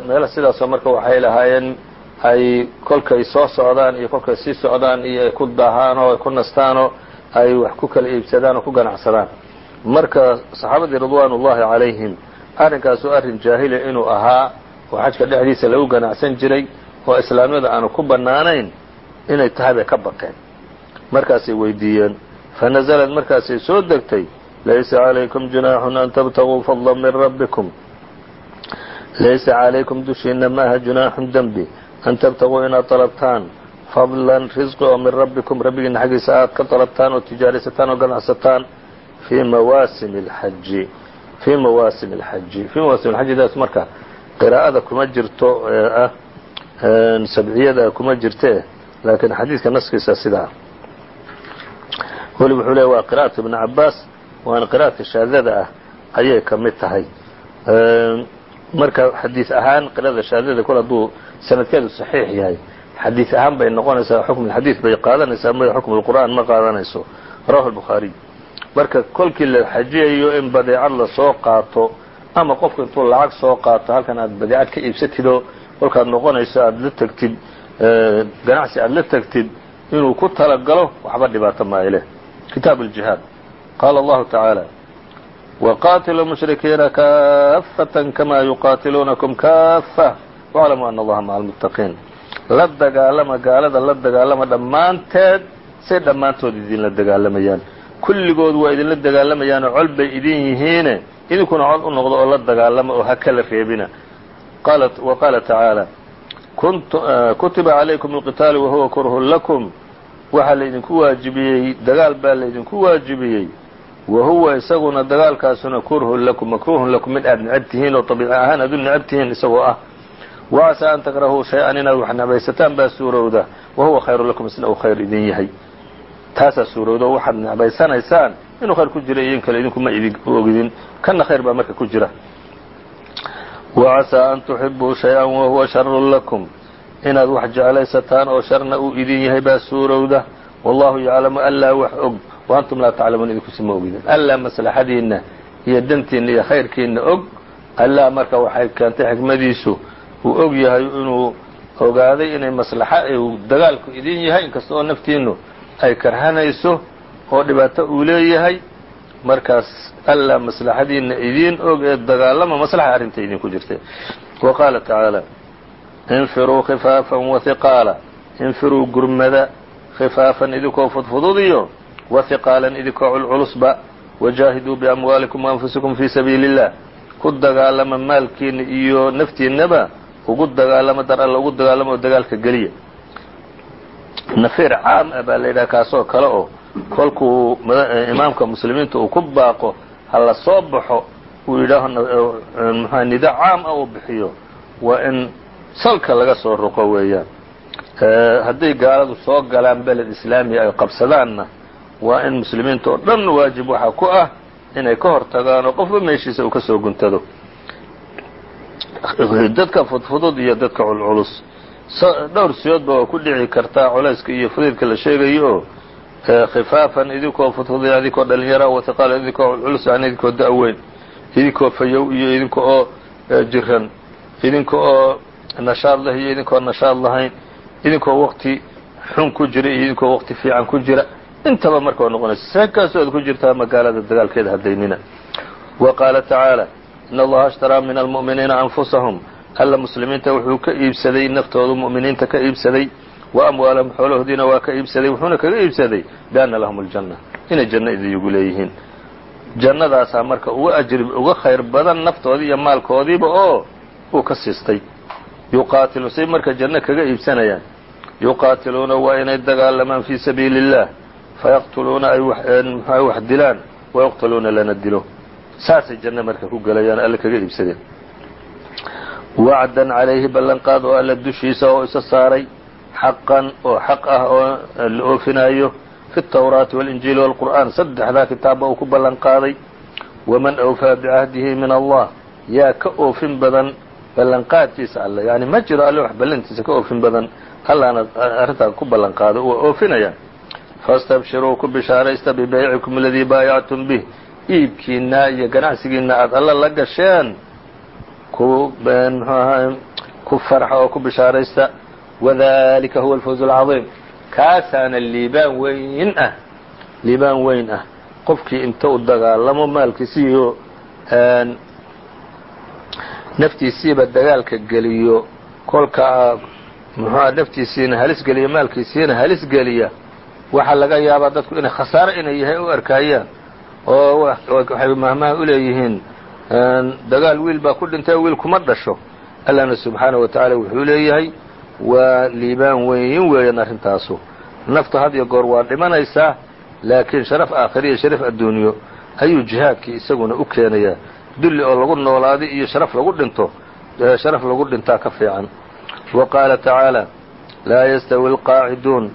meela sidaasoo marka waxay lahaayeen ay kolkay soo socdaan iyo kolkay sii socdaan iyo ay ku daahaanoo ay ku nastaanoo ay wax ku kala iibsadaan oo ku ganacsadaan. Marka saxaabadii ridwaan ullahi calayhim arrinkaasu arrin jaahiliya inuu ahaa oo xajka dhexdiisa lagu ganacsan jiray oo islaamyada aanu ku bannaanayn inay tahay bay ka baqeen. Markaasay weydiiyeen fanazalad markaasay soo degtay laysa calaykum junaaxun an tabtaguu fadla min rabbikum laysa calaykum dushiina maaha junaaxun dembi an tabtaguu inaad dalabtaan fadlan risqi oo min rabbikum rabbigiina xaggiisa aad ka dalabtaan oo tijaaraysataan oo ganacsataan fii mawaasim alxaji fii mawaasim alxaji fii mawaasim alxajidaas marka qiraa'ada kuma jirto ee ah sabciyada kuma jirte laakiin xadiidka naskiisa sidaa weli wuxuu leey waa qira'atu ibni cabaas waana qira'atka shaadada ah ayay ka tahay marka xadiid ahaan qira'ada shaadada kol hadduu sanadkeedu saxiix yahay. Xadiid ahaan bay noqonaysaa xukm xadiid bay qaadanaysaa maya xukm lqur'aan ma qaadanayso. Rawahu lbukhaariy marka kolkii la xajiyayo in badeecad la soo qaato ama qofku intuu lacag soo qaato halkan aad badeecad ka iibsatidoo kolkaad noqonayso aada la tegtid ganacsi aada la tegtid inuu ku talagalo waxba dhibaato mayle kitaab اljihaad qaala allahu tacaala wqatiluu mushrikiina kaafatan kama yuqaatiluunakum kaafa waclamuu ana allaha maca almuttaqiin la dagaalama gaalada la dagaalama dhammaanteed say dhammaantood idinla dagaalamayaan kulligood waa idinla dagaalamayaanoo col bay idin yihiine idinkuna cod u noqdo oo la dagaalama oo ha kala reebina wa qaala tacaala kutiba calaykum alqitaalu wahuwa kurhun lakum waxaa laydinku waajibiyey dagaal baa laydinku waajibiyey wa huwa isaguna dagaalkaasuna kurhun lakum makruhun lakum mid aad necab tihiin oo abiici ahaan aad u necab tihiin isagoo ah. Wacasaa an takrahuu shay-an inaad wax necbaysataan baa suurowda. Wa huwa khayru lakum isna uu khayr idin yahay. Taasaa suurowda oo waxaad necbaysanaysaan inuu khayr ku jira iyo kale idinkuma idin ogidin. Kana khayr baa marka ku jira. Wacasaa an tuxibuu shay-an wahuwa sharun lakum. Inaad wax jeclaysataan oo sharna uu idin yahay baa suurowda. Wallahu yaclamu anlaa wax og antum laa taclamuun idinkusima ogidin allaa maslaxadiinna iyo dantiinna iyo khayrkiinna og allaa marka waxay keentay xikmadiisu uu og yahay inuu ogaaday inay maslaxa uu dagaalku idin yahay inkasta oo naftiinnu ay karhanayso oo dhibaato uu leeyahay markaas allaa maslaxadiinna idiin og ee dagaalama maslaxa arrinta idinku jirtay wa qaala tacaala infiruu khifaafan wa hiqaala infiruu gurmada khifaafan idinkoo fudfududiyo wa hiqaalan idinkoo culculusba wajaahiduu biamwaalikum waanfusikum fii sabiili illah ku dagaalama maalkiinna iyo naftiinnaba ugu dagaalamo dar alla ugu dagaalamo oo dagaalka geliya nafiir caam ah baa la yidhaha kaasoo kale oo kolkuu imaamka muslimiinta uu ku baaqo ha la soo baxo uu yidhaaho mxua nida caam ah uu bixiyo waa in salka laga soo ruqo weeyaan hadday gaaladu soo galaan beled islaamiya ay qabsadaanna waa in muslimiinta oo dhan waajib waxaa ku ah inay ka hor tagaan oo qofba meeshiisa uu ka guntado. Dadka fudfudud iyo dadka culculus. Dhowr siyoodba waa ku dhici kartaa culayska iyo fudiidka la sheegayo oo khifaafan idinkoo fudfuday idinkoo dhalinyara wataqaala idinkoo culculus yani idinkoo da-weyn idinkoo fayow iyo idinka oo jiran. Idinka oo nashaad leh iyo idinkoo nashaad lahayn. Idinkoo waqti xun ku jira iyo idinkoo waqti fiican ku jira intaba marka waa noqonaysa. Seekaasoo ad ku jirtaa magaalada dagaalkeeda hadaynina wa qaala tacaala in allaha ashtaraa min almu'miniina anfusahum. Alla muslimiinta wuxuu ka iibsaday naftoodu mu'miniinta ka iibsaday wa amwaalahum xoolahoodiina waa ka iibsaday wuxuuna kaga iibsaday bianna lahum aljanna inay janno idigu leeyihiin. Jannadaasaa marka uga ajri uga khayr badan naftoodii iyo maalkoodiiba oo uu ka siistay. Yuqaatilu say marka janno kaga iibsanayaan. Yuqaatiluuna waa inay dagaalamaan fii sabiili اllah fayaqtuluuna ay mxua wax dilaan wayaqtuluuna lana dilo saasay janno marka ku gelayaan alle kaga iibsadeen wacdan calayhi ballanqaad oo alla dushiisa oo isa saaray xaqan oo xaq ah oo la oofinaayo fi الtawraati wاlinjiili wاlqur'aan saddexdaa kitaabba uu ku ballan qaaday waman awfaa bicahdihi min allah yaa ka oofin badan ballanqaadkiisa alle yani ma jiro alle wax ballantiisa ka oofin badan allaana arrintaa ku ballan qaado waa oofinaya fastabshiruu ku bishaaraysta bibaycikum aladii baayactum bih iibkiinna iyo ganacsigiinna aada alla la gasheen ku ku farxa oo ku bishaaraysta wadalika huwa alfawz alcadiim kaasaana liibaan weyn ah liibaan weyn ah qofkii inta u dagaalamo maalkiisiiyo naftiisiiba dagaalka geliyo kolkaa mxua naftiisiina halis geliya maalkiisiina halis geliya waxaa laga yaabaa dadku inay khasaaro inay yahay u arkaayaan oo waxay mahmaha u leeyihiin dagaal wiil baa ku dhintay wiil kuma dhasho. Allahna subxaanaه wa tacaala wuxuu leeyahay waa liibaan weyn weeyaan arrintaasu. Naftu had iyo goor waa dhimanaysaa laakiin sharaf aakhira iyo sharaf adduunyo ayuu jihaadkii isaguna u keenayaa. Dulli oo lagu noolaaday iyo sharaf lagu dhinto sharaf lagu dhintaa ka fiican. Wa qaala tacaala laa yastawi alqaaciduun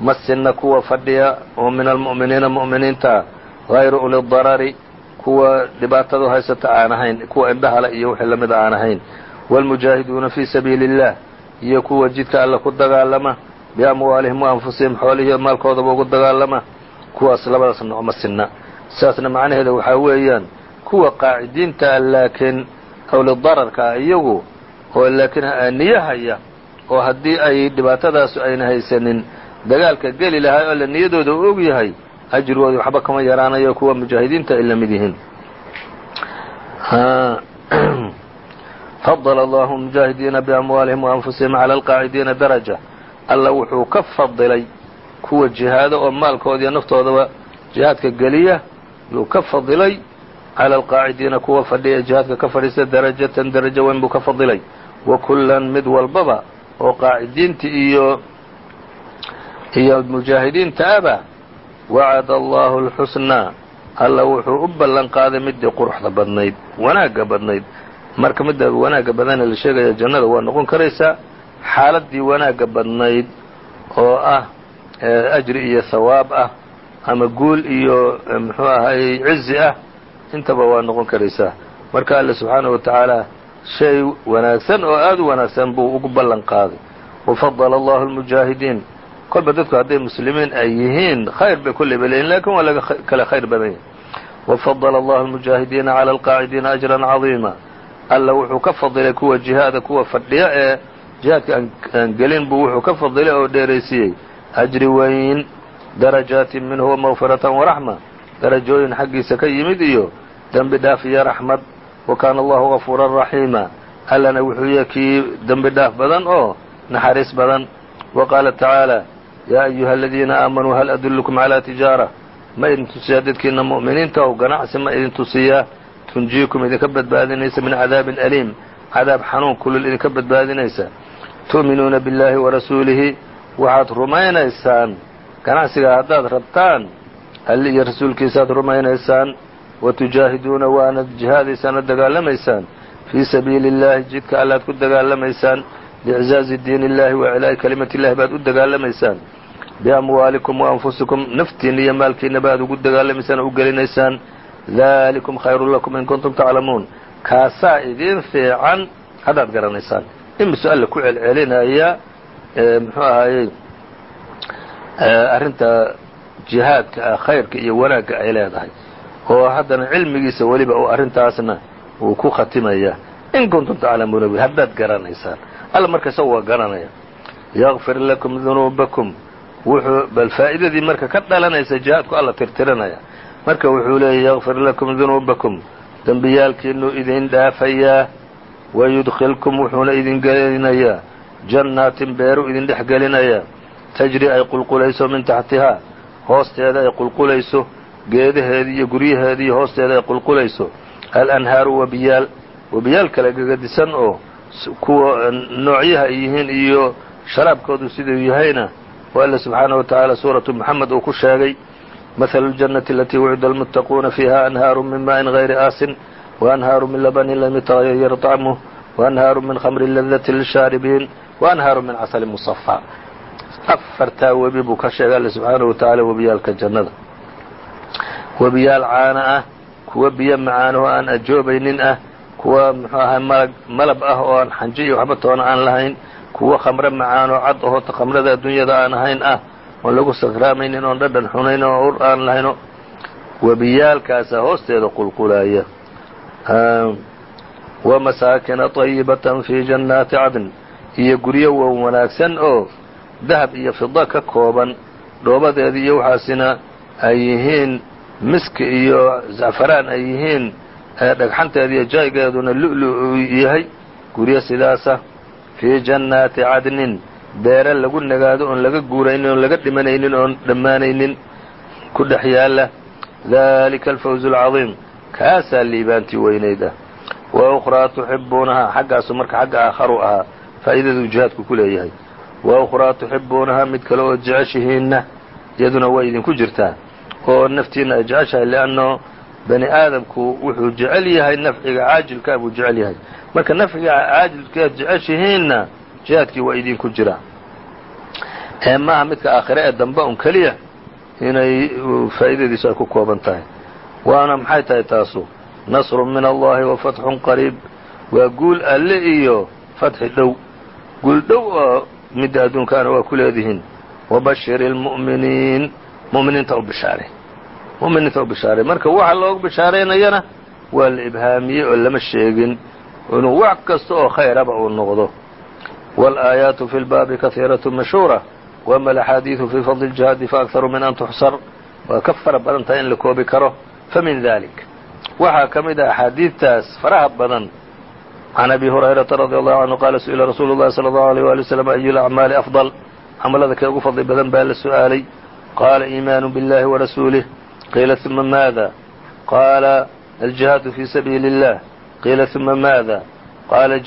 ma sinna kuwa fadhiya oo min almu'miniina mu'miniinta hayru uli darari kuwa dhibaatadu haysata aan ahayn kuwa indhahala iyo wixii lamida aan ahayn wاlmujaahiduuna fii sabiili اllah iyo kuwa jidka alla ku dagaalama biamwaalihim waanfusihim xoolihiiyo maalkoodaba ugu dagaalama kuwaas labadaas nooc ma sinna sidaasna macnaheeda waxaa weeyaan kuwa qaacidiinta laakiin awlidararka ah iyagu oo laakiin niyahaya oo haddii ay dhibaatadaasu ayna haysanin dagaalka geli lahay oo la niyadooda u og yahay ajrigooda waxba kama yaraanayo kuwa mujaahidiinta ay la mid yihiin. Fadl allahu mujaahidiina biamwaalihim waanfusihim cala alqaacidiina daraja. Alla wuxuu ka fadilay kuwa jihaado oo maalkooda iyo naftoodaba jihaadka geliya. Yuu ka fadilay cala alqaacidiina kuwa fadhiya jihaadka ka fadhiista darajatan darajo weyn buu ka fadilay wa kullan mid walbaba oo qaacidiinta iyo iyo mujaahidiinta aba wacada allahu alxusnaa. Alla wuxuu u ballan qaaday midii quruxda badnayd wanaagga badnayd. Marka midda wanaagga badana la sheegaya jannada waa noqon karaysaa xaaladdii wanaagga badnayd oo ah ajri iyo hawaab ah ama guul iyo muxuu ahay cizi ah intaba waa noqon karaysaa. Marka alle subxaanahu wa tacaala shay wanaagsan oo aad u wanaagsan buu ugu ballan qaaday. Wafadala allahu almujaahidiin kolba dadku hadday muslimiin ay yihiin khayr bay kolleyba leeyihiin laakiin waa laga kale khayr badan wafadala allahu almujaahidiina cala alqaacidiina ajran cadiima. Alla wuxuu ka fadilay kuwa jihaada kuwa fadhiya ee jihaadka aan gelin buu wuxuu ka fadilay oo dheeraysiiyey ajri weyn darajaatin minhu wamagfiratan waraxma darajooyin xaggiisa ka yimid iyo dembi dhaaf iyo raxmad. Wa kaana allahu gafuuran raxiima. Allana wuxuu yahay kii dembi dhaaf badan oo naxariis badan. Wa qaala tacaala yaa ayuha aladiina aamanuu hal adullukum calaa tijaara ma idin tusiyaa dadkiina mu'miniinta ow ganacsi ma idin tusiyaa tunjiikum idinka badbaadinaysa min cadaabin aliim cadaab xanuun kulul idinka badbaadinaysa tu'minuuna biاllaahi warasuulihi waxaad rumaynaysaan ganacsigaa haddaad rabtaan alli iyo rasuulkiisaaad rumaynaysaan watujaahiduuna waanad jihaadaysaan oo dagaalamaysaan fii sabiili اllahi jidka allaad ku dagaalamaysaan biiczaazi diin illahi wa iclaa'i kalimati illahi baad u dagaalamaysaan biamwaalikum waanfusikum naftiinna iyo maalkiinna baad ugu dagaalamaysaan u gelinaysaan dalikum khayru lakum in kuntum taclamuun kaasaa idiin fiican haddaad garanaysaan imisu alle ku celcelinaya muxuu ahaayey arrinta jihaadka ah khayrka iyo wanaagga ay leedahay oo haddana cilmigiisa weliba oo arrintaasna wuu ku khatimaya in kuntum taclamuuna haddaad garanaysaan alla marka waa garanaya yakfir lakum dunuubakum wuxuu bal faa'iidadii marka ka dhalanaysa jihaadku alla tirtiranaya marka wuxuu leeyay yakfir lakum dunuubakum dembiyaalkiinuu idin dhaafayaa wayudkilkum wuxuuna idin gelinayaa jannaatin beeru idin dhex gelinayaa tajri ay qulqulayso min taxtihaa hoosteeda ay qulqulayso geedaheedii iyo guryaheedii hoosteeda ay qulqulayso alanhaaru wabiyaal wabiyaal kale gagadisan oo kuwa noocyaha ay yihiin iyo sharaabkoodu siduu yahayna oo alla subxaanaه wa taعala suuratu moxamed uu ku sheegay maثlu اljannati alatii wucida almuttaquuna fiiha anhaaru min maءin غayri aasin waanhaaru min labanin lam yatagayar طacmuh waanhaaru min khamri ladati lishaaribiin waanhaaru min casali musafى afartaa webi buu ka sheegay alle subxaanaه wa taعala webiyaalka jannada webiyaal caana ah kuwa biyo macaanoo aan ajoobaynin ah kuwa muxuu ahay malg malab ah oo aan xanji iyo waxba toona aan lahayn kuwa khamre macaanoo cad ahoo khamrada adduunyada aan ahayn ah oon lagu sakraamaynin oon dhadhan xunayn oo ur aan lahayno webiyaalkaasa hoosteeda qulqulaaya. Wa masaakina طayibatan fii jannaati cadn iyo guryo wan wanaagsan oo dahab iyo fida ka kooban dhoobadeeda iyo waxaasina ay yihiin miski iyo zacfaraan ay yihiin dhagxanteeda iyo jaygeeduna lu'lu uu yahay. Guryo sidaasa fii jannaati cadnin beere lagu nagaado oon laga guuraynin oon laga dhimanaynin oon dhammaanaynin. Ku dhex yaalla dalika alfawzu alcadiim kaasaa liibaantii weynayd ah wa ukhraa tuxibuunahaa xaggaasu marka xagga aakharu ahaa faa'iidaduu jihaadku ku leeyahay. Wa ukhraa tuxibuunahaa mid kale oo jeceshihiinna iyaduna way idinku jirtaa. Oo naftiinna ay jeceshahay leanno bani aadamku wuxuu jecel yahay nafciga caajilkaa buu jecel yahay. Marka nafciga caajilkeed jeceshihiinna jihaadkii waa idinku jira. Ee maaha midka aakhire ee dambe un keliya inay faa'iidadiisu ay ku kooban tahay. Waana maxay tahay taasu? Nasru min allahi wa fatxun qariib. Waa guul alle iyo fatxi dhow. Guul dhow oo midda adduunkaana waa ku leedihiin. Wabashir اlmu'miniin mu'miniinta u bishaare mu'miniinta u bishaare marka waxa loogu bishaaraynayana waa la ibhaamiyey oo lama sheegin inuu wax kasta oo khayraba uu noqdo wاlآaيaaت fi اlbaabi kahiiraة mashhuura وama اlaxaadiiثu fii fadli الجihaadi faأkharu min an tuxsar waa ka fara badan tahay in la koobi karo famin dalik waxaa ka mid ah axaadiidtaas faraha badan can abi hurayraةa radي allahu canhu qaala su'ila rasuulu الlahi salى الlahu عalيه wali wsلم ayu اlأcmaali afضل camalada kee ugu fadli badan baa la su'aalay qaala iimaanu biاllahi warasuulih qiila uma maada qaala aljihaadu fii sabiili اllah qiila uma maada qaala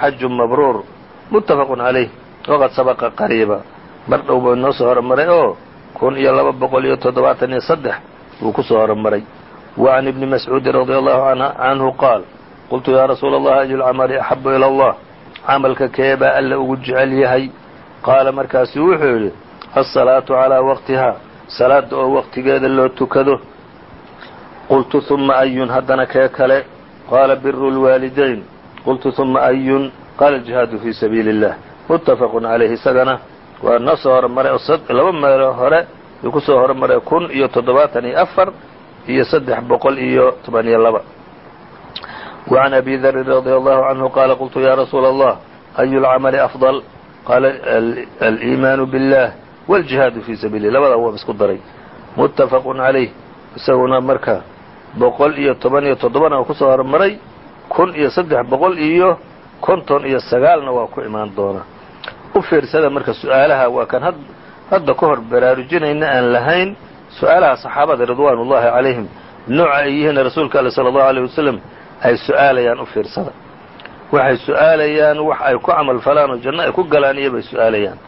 xaju mabruur muttafaq calayh waqad sabaqa qariiba mar dhow buu inoo soo hormaray oo kun iyo laba boqol iyo toddobaatan iyo saddex wuu ku soo hormaray wa can ibni mascuudin radia allahu canhu qaal qultu yaa rasuula allah ayulcamali axabu ila allah camalka keebaa alla ugu jecel yahay qaala markaasu wuxuu yidhi assalaatu calaa waqtiha salaada oo waqtigeeda loo tukado qultu huma ayun haddana kee kale qaala biru lwaalidayn qultu huma ayun qaala aljihaadu fii sabiili اllah muttafaqun calayh isagana waa noo soo horumaray laba meelo hore yuu ku soo horumaray kun iyo toddobaatan iyo afar iyo saddex boqol iyo toban iyo laba wa can abi darin radia allahu canhu qaala qultu ya rasuula allah ayu lcamali afضal qaala aliimaanu biاllah wاljihaadu fii sabiilih labada waa isku daray. Muttafaqun calayh isaguna marka boqol iyo toban iyo toddobana ku soo horumaray kun iyo saddex boqol iyo konton iyo sagaalna waa ku imaan doona. U fiirsada marka su'aalaha waa kan hadda ka hor baraarujinayna aan lahayn su'aalaha saxaabada ridwaan ullahi calayhim nooca ay yihiin rasuulka alle sala allahu aleyh wasalam ay su'aalayaan u fiirsada. Waxay su'aalayaan wax ay ku camal falaan oo janno ay ku galaan iyo bay su'aalayaan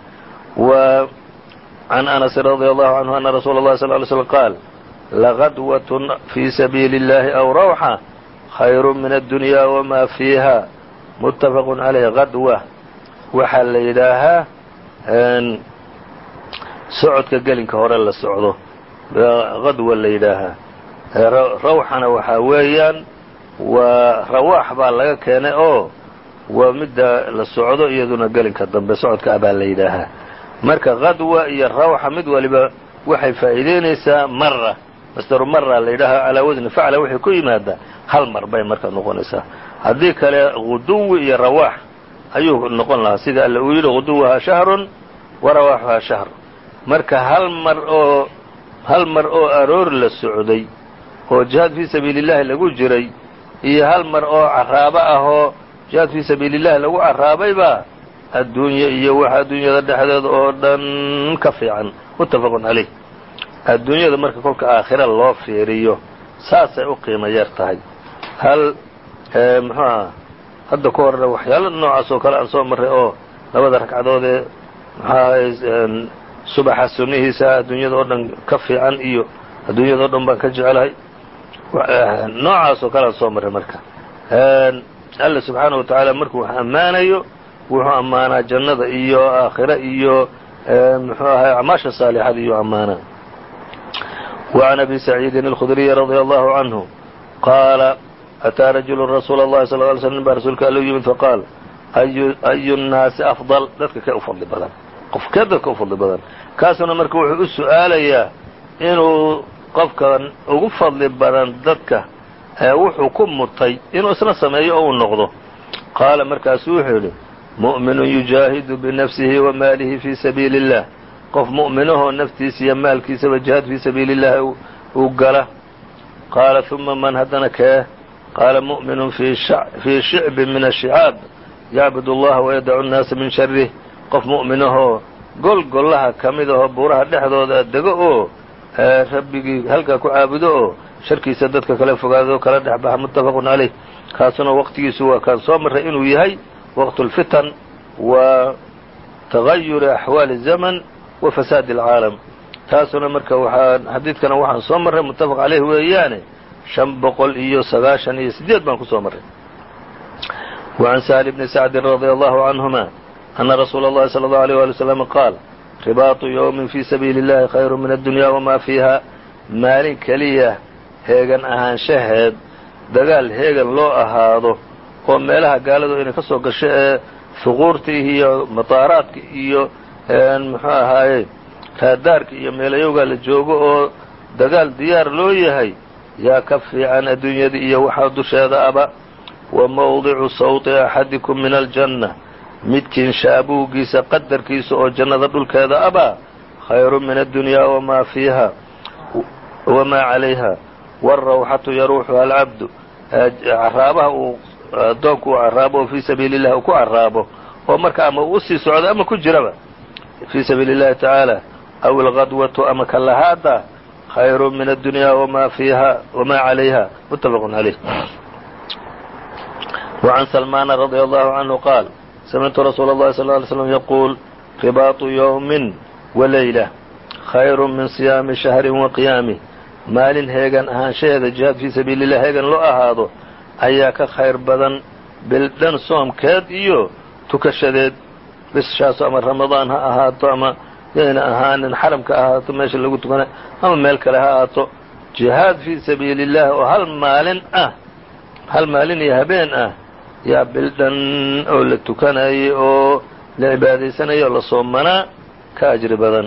wa can anasin radia allahu canhu ana rasuula اllahi sal ly slm qaal lagadwatun fii sabiili اllahi aw rawxa khayru min addunya wma fiiha muttafaqu caleyh kadwa waxaa la yidhaahaa socodka gelinka hore la socdo kadwa la yidhaahaa rawxana waxaa weeyaan waa rawaax baa laga keenay oo waa midda la socdo iyaduna gelinka dambe socodka ah baa la yidhaahaa marka kadwa iyo rawxa mid waliba waxay faa'iideynaysaa mara masdaru mara la yidhaaha calaa wasni facla waxay ku yimaadaa hal mar bay marka noqonaysaa. Haddii kale guduwi iyo rawaax ayuu noqon lahaa. Sida alle uu yidhi guduwahaa shahrun wa rawaaxuhaa shahr. Marka hal mar oo hal mar oo aroor la socday oo jihaad fii sabiili llahi lagu jiray iyo hal mar oo caraabo ah oo jihaad fii sabiili llahi lagu caraabaybaa adduunye iyo waxa adduunyada dhexdeeda oo dhan ka fiican. Muttafaqun calayh adduunyada marka kolka aakhira loo fiiriyo saasay u qiimo yar tahay. Hal muxuu aha hadda ka horna waxyaala noocaas oo kale aan soo marray oo labada ragcadood ee maxaa subaxa sunnihiisa adduunyada oo dhan ka fiican iyo adduunyada o dhan baan ka jecelahay noocaas oo kale aan soo marray marka. Alla subxaana wa tacaala markuu wax ammaanayo wuxuu ammaanaa jannada iyo aakhira iyo muxuu ahay acmaasha saalixada iyo ammaana وعn أbي سعيidi الخdري رضي الله عنه qاaل أtىa رaجuل رsuuل الlahi صلى اه علي sلم baa rasuulka all u yimid faqاal أyu الناasi أفضل dadka kee u fadli badan qofkee dadka u fadli badan kaasuna marka wuxuu u su'aalayaa inuu qofkan ugu fadli badan dadka wuxuu ku mutay inuu isna sameeyo oo uu noqdo qaala markaasu wuxuu yidhi مؤmiن يujaahidu بنفسihi وmaalihi fي sabiiل الlah qof mu'minahoo naftiisa iyo maalkiisaba jihaad fii sabiili اllahi uu gala qaala ثuma man haddana kee qaala mu'minu fii shicbi min الشhicaab yacbud اllaha wayadacu الnaasa min sharih qof mu'minahoo gol gollaha ka mid ahoo buuraha dhexdooda dego oo rabbigii halkaa ku caabudo oo sharkiisa dadka kala fogaado kala dhex baxa muttafaqun calayh kaasuna waqtigiisu waa kaan soo marray inuu yahay waqt اlfitan wa tagayuri axwaali الzamn wa fasaadi اlcaalam taasuna marka waxaa xadiidkana waxaan soo marray muttafaq caleyh weeyaane shan boqol iyo sagaashan iyo sideed baan ku soo marray وعn sهل بن سعد رضي الله عنهma أنa رsuuل الlahi صلى الله عليه ولي وسلم qاal رibaaطu yوم fي sabiiل الlahi khayr min الdunya وma fiiha maalin keliya heegan ahaanshaheed dagaal heegan loo ahaado oo meelaha gaaladu inay ka soo gasho ee huquurta iyo mataaraadka iyo muxuu ahaaye raadaarka iyo meelayowgaa la joogo oo dagaal diyaar loo yahay yaa ka fiican adduunyada iyo waxaa dusheeda aba. Wa mawdicu sawti axadikum min aljanna midkiin shaabuugiisa qadarkiisa oo jannada dhulkeeda abaa khayru min addunyaa wamaa fiiha wamaa calayha. Wاlrawxatu yaruuxuha alcabdu caraabaha uu addoonku uu caraabo oo fii sabiili اllahi uu ku caraabo oo marka ama uu usii socdo ama ku jiraba fii sabiili اllahi tacaala aw algadwatu ama kalahaada khayru min addunyaa wma fiiha wma calayha muttafaq calayh وعn سلمان رضي الله عنه qاaل سمعت رsuuل الlhi صلى اه عليه وسلم يقول رباaط يوم وليلة خayر min صياaم شهر وقياaمه maalin heegan ahaanshaheeda جiهاad fii sabiiل الlah heegan loo ahaado ayaa ka khayr badan bildhan soomkeed iyo tukashadeed. Bishaaso ama ramadaan ha ahaato ama yayna ahaanin xaramka ahaato meesha lagu tukana ama meel kale ha ahaato. Jihaad fii sabiili الlah oo hal maalin ah hal maalin iyo habeen ah yaa bildhan oo la tukanayay oo la cibaadaysanaya oo la soomanaa ka ajri badan.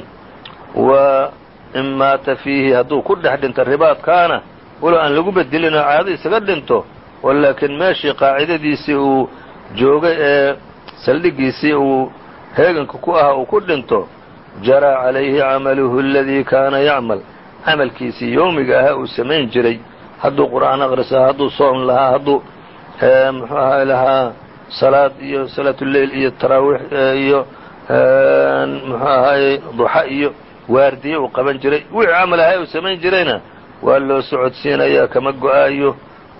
Wa in maata fiihi hadduu ku dhex dhinto ribaadkaana walow aan lagu bedelin oo caado isaga dhinto oo laakiin meeshii qaacidadiisii uu joogay ee saldhigiisii uu heeganka ku ahaa uu ku dhinto jaraa calayhi camaluhu aladii kaana yacmal. Camalkiisii yowmiga ahaa uu samayn jiray. Hadduu qur'aan aqrisaa hadduu soom lahaa hadduu muxuu ahaa lahaa salaad iyo salaatuleyl iyo taraawiix iyo muxuu ahaaye duxa iyo waardiye uu qaban jiray. Wixii camal ahaa uu samayn jirayna waa loo socodsiinayaa kama go'aayo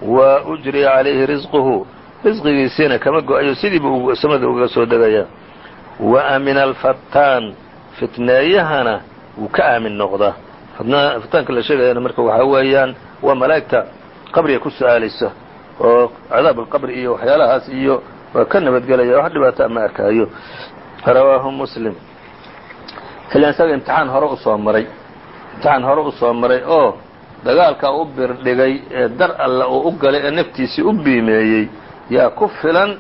wa ujriya calayhi risquhu risqigiisiina kama go'ayo sidiiba uu samada uga soo degayaa wa amina alfataan fitneeyahana wuu ka aamin noqdaa fitaanka la sheegayana marka waxaa weeyaan waa malaa'igta qabriga ku su'aalaysa oo cadaab alqabri iyo waxyaalahaas iyo waa ka nabadgelaya wax dhibaata ma arkaayo. Rawaahu muslim. Ila isaga imtixaan hore u soo maray imtixaan hore u soo maray oo dagaalkaa u birdhigay ee dar alla uu u galay ee naftiisii u biimeeyey yaa ku filan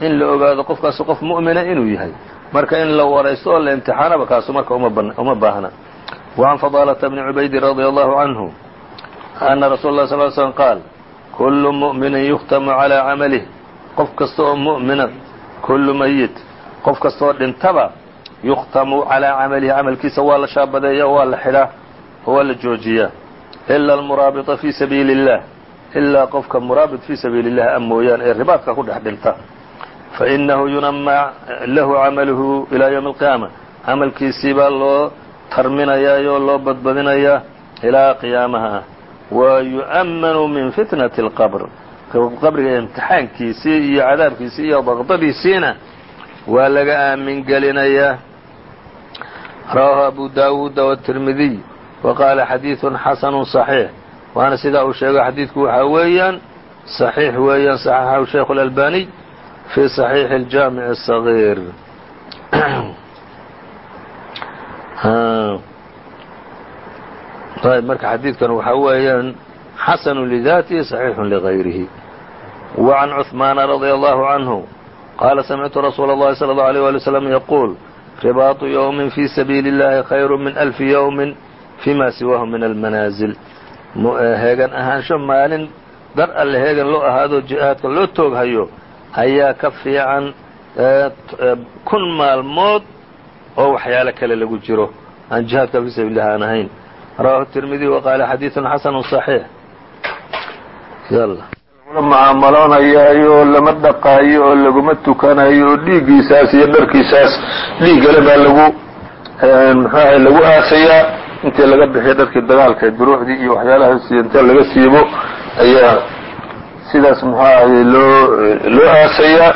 in la ogaado qofkaasu qof mu'mina inuu yahay marka in la waraysto oo la imtixaanaba kaasu marka uma baahna وعn فضالة بن عubayd رضي الله عنه أنa رsuل الله صل ل سلم qاaل كل مؤمن يختم عlى عمله qof kasta oo مؤمina كل ميت qof kasta oo dhintaba يختم عalى عملihi cملkiisa waa la shaabadeeya waa la xidhaa oo waa la joojiyaa إلا المرaaبطa في سبيiل اللaه إlaa qofka muraaبط في سبيiل اللahi a mooyaan ee ribaadka ku dhex dhinta فإنه ينmى lahu cمله إلى يوم القيامة cملkiisii baa loo tarminayaa oo loo badbadinayaa ilaa qiyaamaha wa yu'manu min fitnati اlqabr qabriga imtixaankiisii iyo cadaabkiisii iyo daqdadiisiina waa laga aamin gelinayaa rawaahu abu daawuuda wالtirmidiy wa qaala xadiiثu xasanu صaxiix waana sidaa uu sheego xadiidku waxaa weeyaan صaxiix weeyaan صaxaxahu sheikh اlalbaniy fi صaxiixi اljaamiع الصaغيir ayb marka xadiidkan waxaa weeyaan xasanu lidatihi صaxiixu ligayrihi وعn cثmaana radي allahu canhu qaala samictu rasuula اllahi salى اlه عalيه alي wslam yaquul ribaaطu ywmi fi sabiili اllahi khayru min alfi ywmi fima siwaahu min almanaazil heegan ahaansho maalin dar alle heegan loo ahaado jihaadka loo tooghayo ayaa ka fiican kun maalmood oo waxyaalo kale lagu jiro aan jihaadka fi sabiililah aan ahayn rawahu tirmidiy wa qaala xadiiثun xasanu صaxiix la mucaamaloonayaayo lama dhaqaayo oo laguma tukanayo oo dhiiggiisaas iyo dharkiisaas dhiiggale baa lagu muxuahay lagu aasayaa intii laga bixiyo dharkii dagaalka duruuxdii iyo waxyaalahaas inta laga siibo ayaa sidaas muxuu loo loo aasayaa